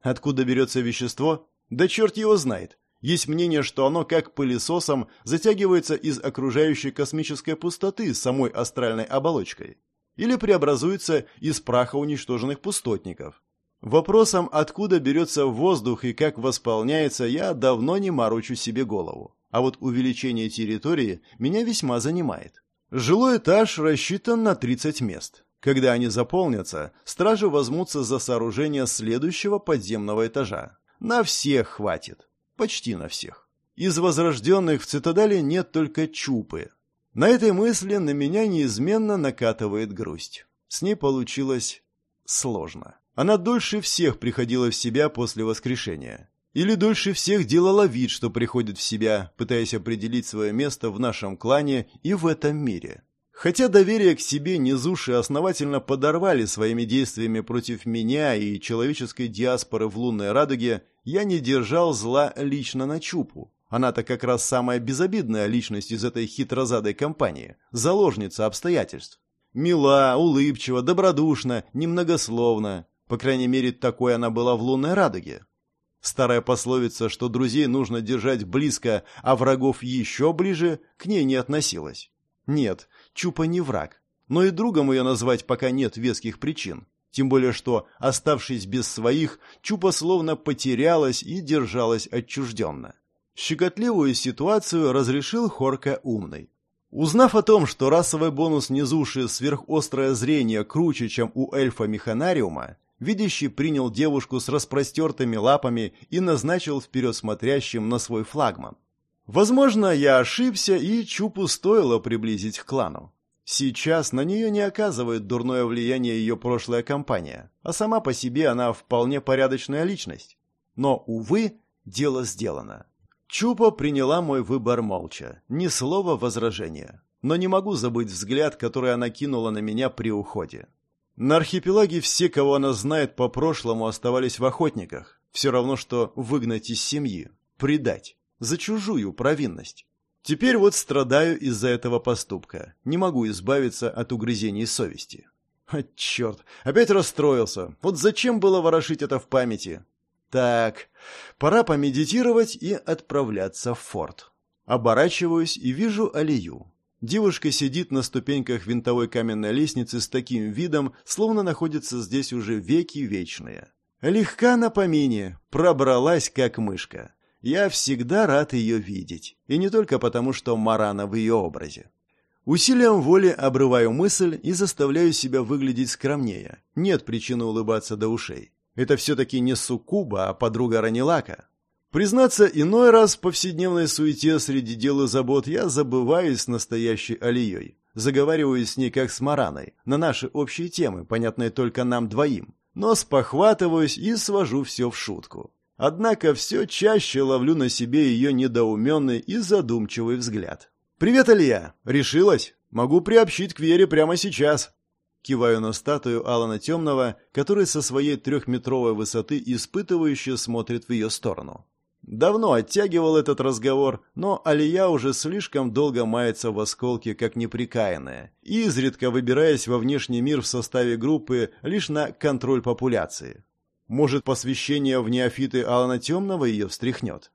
Откуда берется вещество? Да черт его знает. Есть мнение, что оно, как пылесосом, затягивается из окружающей космической пустоты с самой астральной оболочкой. Или преобразуется из праха уничтоженных пустотников. Вопросом, откуда берется воздух и как восполняется, я давно не морочу себе голову. А вот увеличение территории меня весьма занимает. Жилой этаж рассчитан на 30 мест. Когда они заполнятся, стражи возьмутся за сооружение следующего подземного этажа. На всех хватит. Почти на всех. Из возрожденных в цитадели нет только чупы. На этой мысли на меня неизменно накатывает грусть. С ней получилось сложно. Она дольше всех приходила в себя после воскрешения. Или дольше всех делала вид, что приходит в себя, пытаясь определить свое место в нашем клане и в этом мире. Хотя доверие к себе низуши основательно подорвали своими действиями против меня и человеческой диаспоры в лунной радуге, я не держал зла лично на Чупу. Она-то как раз самая безобидная личность из этой хитрозадой компании, заложница обстоятельств. Мила, улыбчива, добродушна, немногословна. По крайней мере, такой она была в лунной радуге. Старая пословица, что друзей нужно держать близко, а врагов еще ближе, к ней не относилась. Нет, Чупа не враг, но и другом ее назвать пока нет веских причин. Тем более, что, оставшись без своих, Чупа словно потерялась и держалась отчужденно. Щекотливую ситуацию разрешил Хорка умный. Узнав о том, что расовый бонус низуши сверхострое зрение круче, чем у эльфа-механариума, видящий принял девушку с распростертыми лапами и назначил вперед смотрящим на свой флагман. Возможно, я ошибся, и Чупу стоило приблизить к клану. Сейчас на нее не оказывает дурное влияние ее прошлая компания, а сама по себе она вполне порядочная личность. Но, увы, дело сделано. Чупа приняла мой выбор молча, ни слова возражения. Но не могу забыть взгляд, который она кинула на меня при уходе. На архипелаге все, кого она знает по прошлому, оставались в охотниках. Все равно, что выгнать из семьи, предать, за чужую провинность. Теперь вот страдаю из-за этого поступка. Не могу избавиться от угрызений совести. А, черт, опять расстроился. Вот зачем было ворошить это в памяти? Так, пора помедитировать и отправляться в форт. Оборачиваюсь и вижу Алию. Девушка сидит на ступеньках винтовой каменной лестницы с таким видом, словно находится здесь уже веки вечные. Легка на помине, пробралась как мышка. Я всегда рад ее видеть, и не только потому, что Марана в ее образе. Усилием воли обрываю мысль и заставляю себя выглядеть скромнее. Нет причины улыбаться до ушей. Это все-таки не Сукуба, а подруга Ранилака. Признаться, иной раз в повседневной суете среди дел и забот я забываюсь с настоящей Алией. Заговариваюсь с ней как с Мараной, на наши общие темы, понятные только нам двоим. Но спохватываюсь и свожу все в шутку. Однако все чаще ловлю на себе ее недоуменный и задумчивый взгляд. «Привет, Алия! Решилась? Могу приобщить к Вере прямо сейчас!» Киваю на статую Алана Темного, который со своей трехметровой высоты испытывающе смотрит в ее сторону. Давно оттягивал этот разговор, но Алия уже слишком долго мается в осколке, как неприкаянная, изредка выбираясь во внешний мир в составе группы лишь на контроль популяции. Может, посвящение в неофиты Алана Темного ее встряхнет?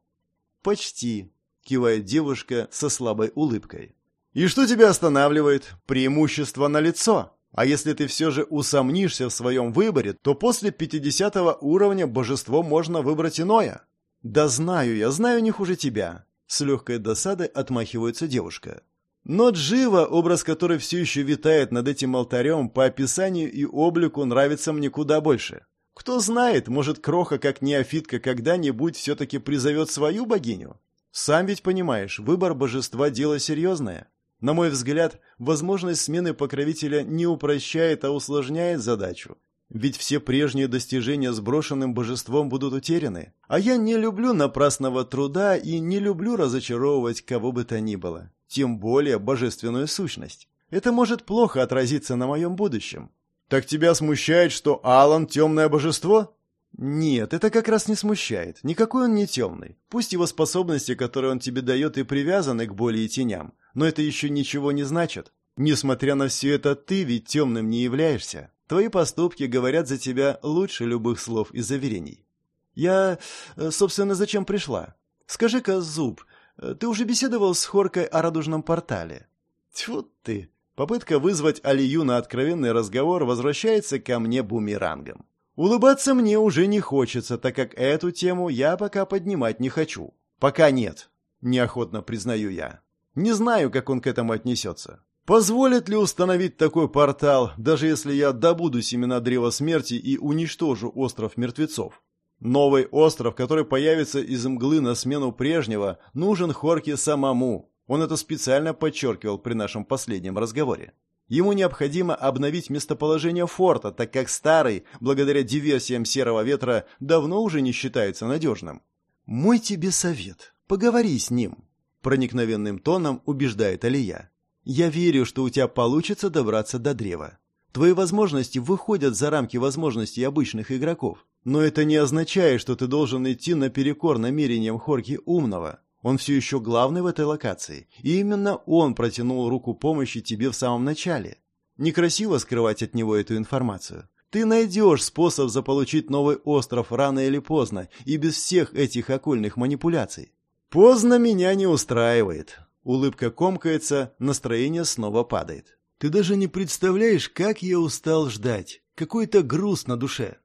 «Почти», — кивает девушка со слабой улыбкой. «И что тебя останавливает? Преимущество на лицо. А если ты все же усомнишься в своем выборе, то после 50 уровня божество можно выбрать иное. Да знаю я, знаю не хуже тебя. С легкой досадой отмахивается девушка. Но Джива, образ которой все еще витает над этим алтарем, по описанию и облику нравится мне куда больше. Кто знает, может, Кроха, как неофитка, когда-нибудь все-таки призовет свою богиню? Сам ведь понимаешь, выбор божества – дело серьезное. На мой взгляд, возможность смены покровителя не упрощает, а усложняет задачу. Ведь все прежние достижения с брошенным божеством будут утеряны. А я не люблю напрасного труда и не люблю разочаровывать кого бы то ни было. Тем более божественную сущность. Это может плохо отразиться на моем будущем. Так тебя смущает, что Алан темное божество? Нет, это как раз не смущает. Никакой он не темный. Пусть его способности, которые он тебе дает, и привязаны к боли и теням. Но это еще ничего не значит. Несмотря на все это, ты ведь темным не являешься. Твои поступки говорят за тебя лучше любых слов и заверений. Я, э, собственно, зачем пришла? Скажи-ка, Зуб, э, ты уже беседовал с Хоркой о радужном портале? Тьфу ты! Попытка вызвать Алию на откровенный разговор возвращается ко мне бумерангом. Улыбаться мне уже не хочется, так как эту тему я пока поднимать не хочу. Пока нет, неохотно признаю я. Не знаю, как он к этому отнесется. Позволит ли установить такой портал, даже если я добуду семена Древа Смерти и уничтожу остров мертвецов? Новый остров, который появится из мглы на смену прежнего, нужен Хорке самому. Он это специально подчеркивал при нашем последнем разговоре. Ему необходимо обновить местоположение форта, так как старый, благодаря диверсиям Серого Ветра, давно уже не считается надежным. «Мой тебе совет. Поговори с ним», — проникновенным тоном убеждает Алия. «Я верю, что у тебя получится добраться до древа. Твои возможности выходят за рамки возможностей обычных игроков. Но это не означает, что ты должен идти наперекор намерениям Хорки Умного. Он все еще главный в этой локации, и именно он протянул руку помощи тебе в самом начале. Некрасиво скрывать от него эту информацию. Ты найдешь способ заполучить новый остров рано или поздно, и без всех этих окольных манипуляций. Поздно меня не устраивает. Улыбка комкается, настроение снова падает. Ты даже не представляешь, как я устал ждать. Какой-то груз на душе.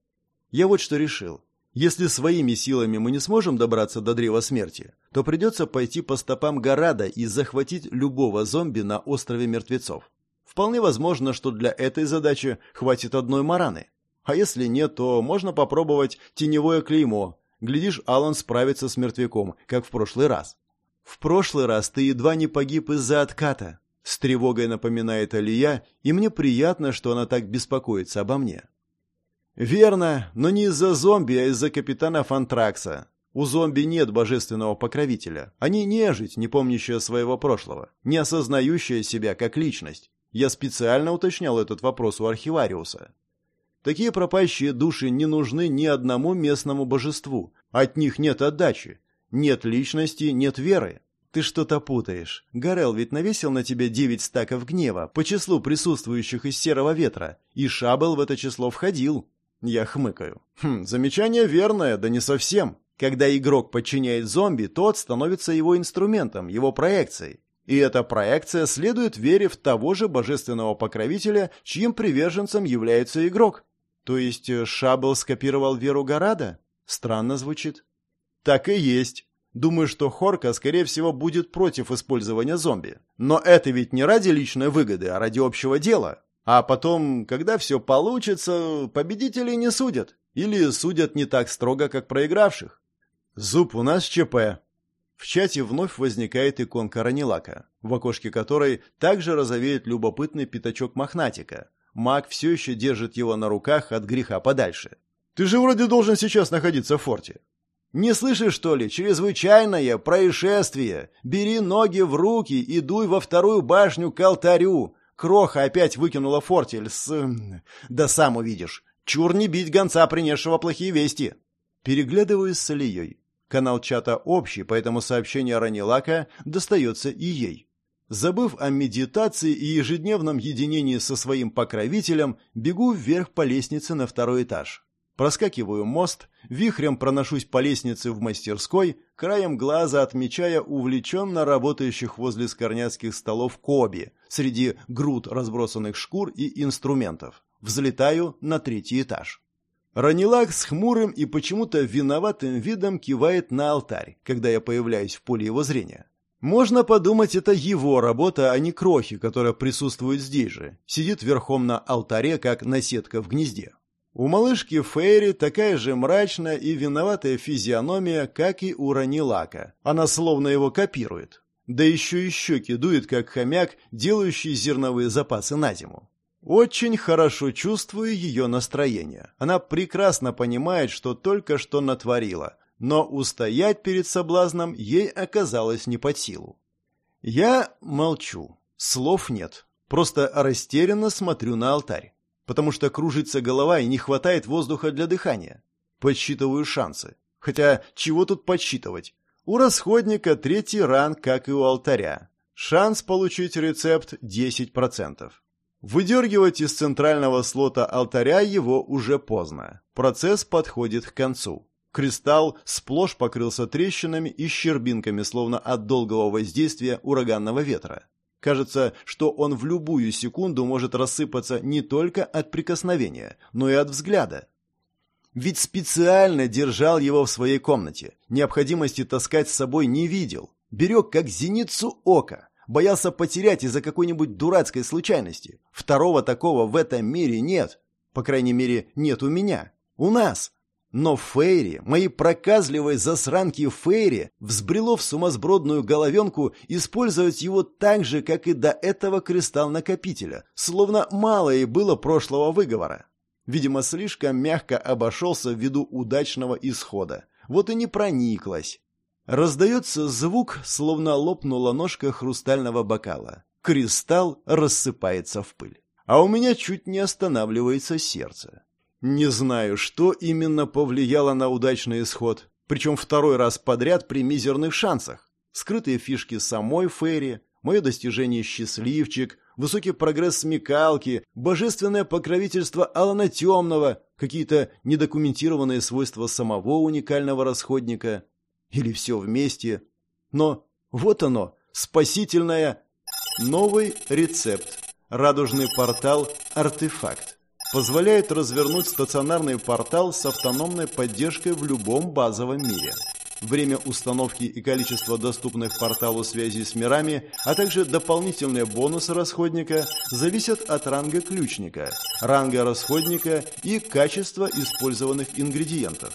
Я вот что решил. Если своими силами мы не сможем добраться до Древа Смерти, то придется пойти по стопам Горада и захватить любого зомби на острове мертвецов. Вполне возможно, что для этой задачи хватит одной мараны. А если нет, то можно попробовать теневое клеймо. Глядишь, Алан справится с мертвяком, как в прошлый раз. В прошлый раз ты едва не погиб из-за отката. С тревогой напоминает Алия, и мне приятно, что она так беспокоится обо мне. Верно, но не из-за зомби, а из-за капитана Фантракса. У зомби нет божественного покровителя. Они нежить, не помнящая своего прошлого, не осознающая себя как личность. Я специально уточнял этот вопрос у архивариуса. Такие пропащие души не нужны ни одному местному божеству. От них нет отдачи. Нет личности, нет веры. Ты что-то путаешь. Горел ведь навесил на тебя девять стаков гнева по числу присутствующих из серого ветра, и Шабел в это число входил. Я хмыкаю. Хм, замечание верное, да не совсем. Когда игрок подчиняет зомби, тот становится его инструментом, его проекцией. И эта проекция следует вере в того же божественного покровителя, чьим приверженцем является игрок. То есть э, Шабл скопировал веру Гарада? Странно звучит. Так и есть. Думаю, что Хорка, скорее всего, будет против использования зомби. Но это ведь не ради личной выгоды, а ради общего дела. А потом, когда все получится, победителей не судят. Или судят не так строго, как проигравших. Зуб, у нас ЧП. В чате вновь возникает иконка Ранилака, в окошке которой также розовеет любопытный пятачок мохнатика. Маг все еще держит его на руках от греха подальше. «Ты же вроде должен сейчас находиться в форте». «Не слышишь, что ли? Чрезвычайное происшествие! Бери ноги в руки и дуй во вторую башню к алтарю. Кроха опять выкинула фортель с... Да сам увидишь. Чур не бить гонца, принесшего плохие вести. Переглядываюсь с Алией. Канал чата общий, поэтому сообщение Ранилака достается и ей. Забыв о медитации и ежедневном единении со своим покровителем, бегу вверх по лестнице на второй этаж. Проскакиваю мост, вихрем проношусь по лестнице в мастерской, краем глаза отмечая увлеченно работающих возле скорняцких столов коби среди груд разбросанных шкур и инструментов. Взлетаю на третий этаж. Ранилак с хмурым и почему-то виноватым видом кивает на алтарь, когда я появляюсь в поле его зрения. Можно подумать, это его работа, а не крохи, которая присутствует здесь же. Сидит верхом на алтаре, как наседка в гнезде. У малышки Фейри такая же мрачная и виноватая физиономия, как и у Ранилака. Она словно его копирует. Да еще и щеки дует, как хомяк, делающий зерновые запасы на зиму. Очень хорошо чувствую ее настроение. Она прекрасно понимает, что только что натворила, но устоять перед соблазном ей оказалось не под силу. Я молчу. Слов нет. Просто растерянно смотрю на алтарь потому что кружится голова и не хватает воздуха для дыхания. Подсчитываю шансы. Хотя чего тут подсчитывать? У расходника третий ранг, как и у алтаря. Шанс получить рецепт 10%. Выдергивать из центрального слота алтаря его уже поздно. Процесс подходит к концу. Кристалл сплошь покрылся трещинами и щербинками, словно от долгого воздействия ураганного ветра. Кажется, что он в любую секунду может рассыпаться не только от прикосновения, но и от взгляда. Ведь специально держал его в своей комнате. Необходимости таскать с собой не видел. Берег как зеницу ока. Боялся потерять из-за какой-нибудь дурацкой случайности. Второго такого в этом мире нет. По крайней мере, нет у меня. У нас. Но Фейри, мои проказливые засранки Фейри, взбрело в сумасбродную головенку использовать его так же, как и до этого кристалл-накопителя, словно мало и было прошлого выговора. Видимо, слишком мягко обошелся ввиду удачного исхода. Вот и не прониклась. Раздается звук, словно лопнула ножка хрустального бокала. Кристалл рассыпается в пыль. А у меня чуть не останавливается сердце. Не знаю, что именно повлияло на удачный исход, причем второй раз подряд при мизерных шансах. Скрытые фишки самой Ферри, мое достижение счастливчик, высокий прогресс смекалки, божественное покровительство Алана Темного, какие-то недокументированные свойства самого уникального расходника. Или все вместе. Но вот оно, спасительное новый рецепт. Радужный портал «Артефакт» позволяет развернуть стационарный портал с автономной поддержкой в любом базовом мире. Время установки и количество доступных порталу связи с мирами, а также дополнительные бонусы расходника зависят от ранга ключника, ранга расходника и качества использованных ингредиентов.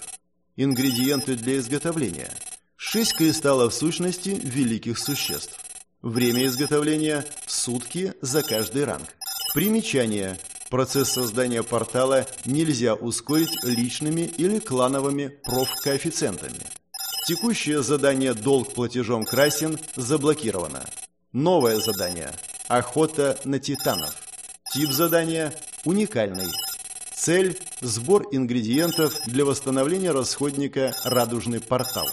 Ингредиенты для изготовления. 6 кристаллов сущности великих существ. Время изготовления – сутки за каждый ранг. Примечание – Процесс создания портала нельзя ускорить личными или клановыми профкоэффициентами. Текущее задание «Долг платежом красен» заблокировано. Новое задание «Охота на титанов». Тип задания уникальный. Цель – сбор ингредиентов для восстановления расходника «Радужный портал».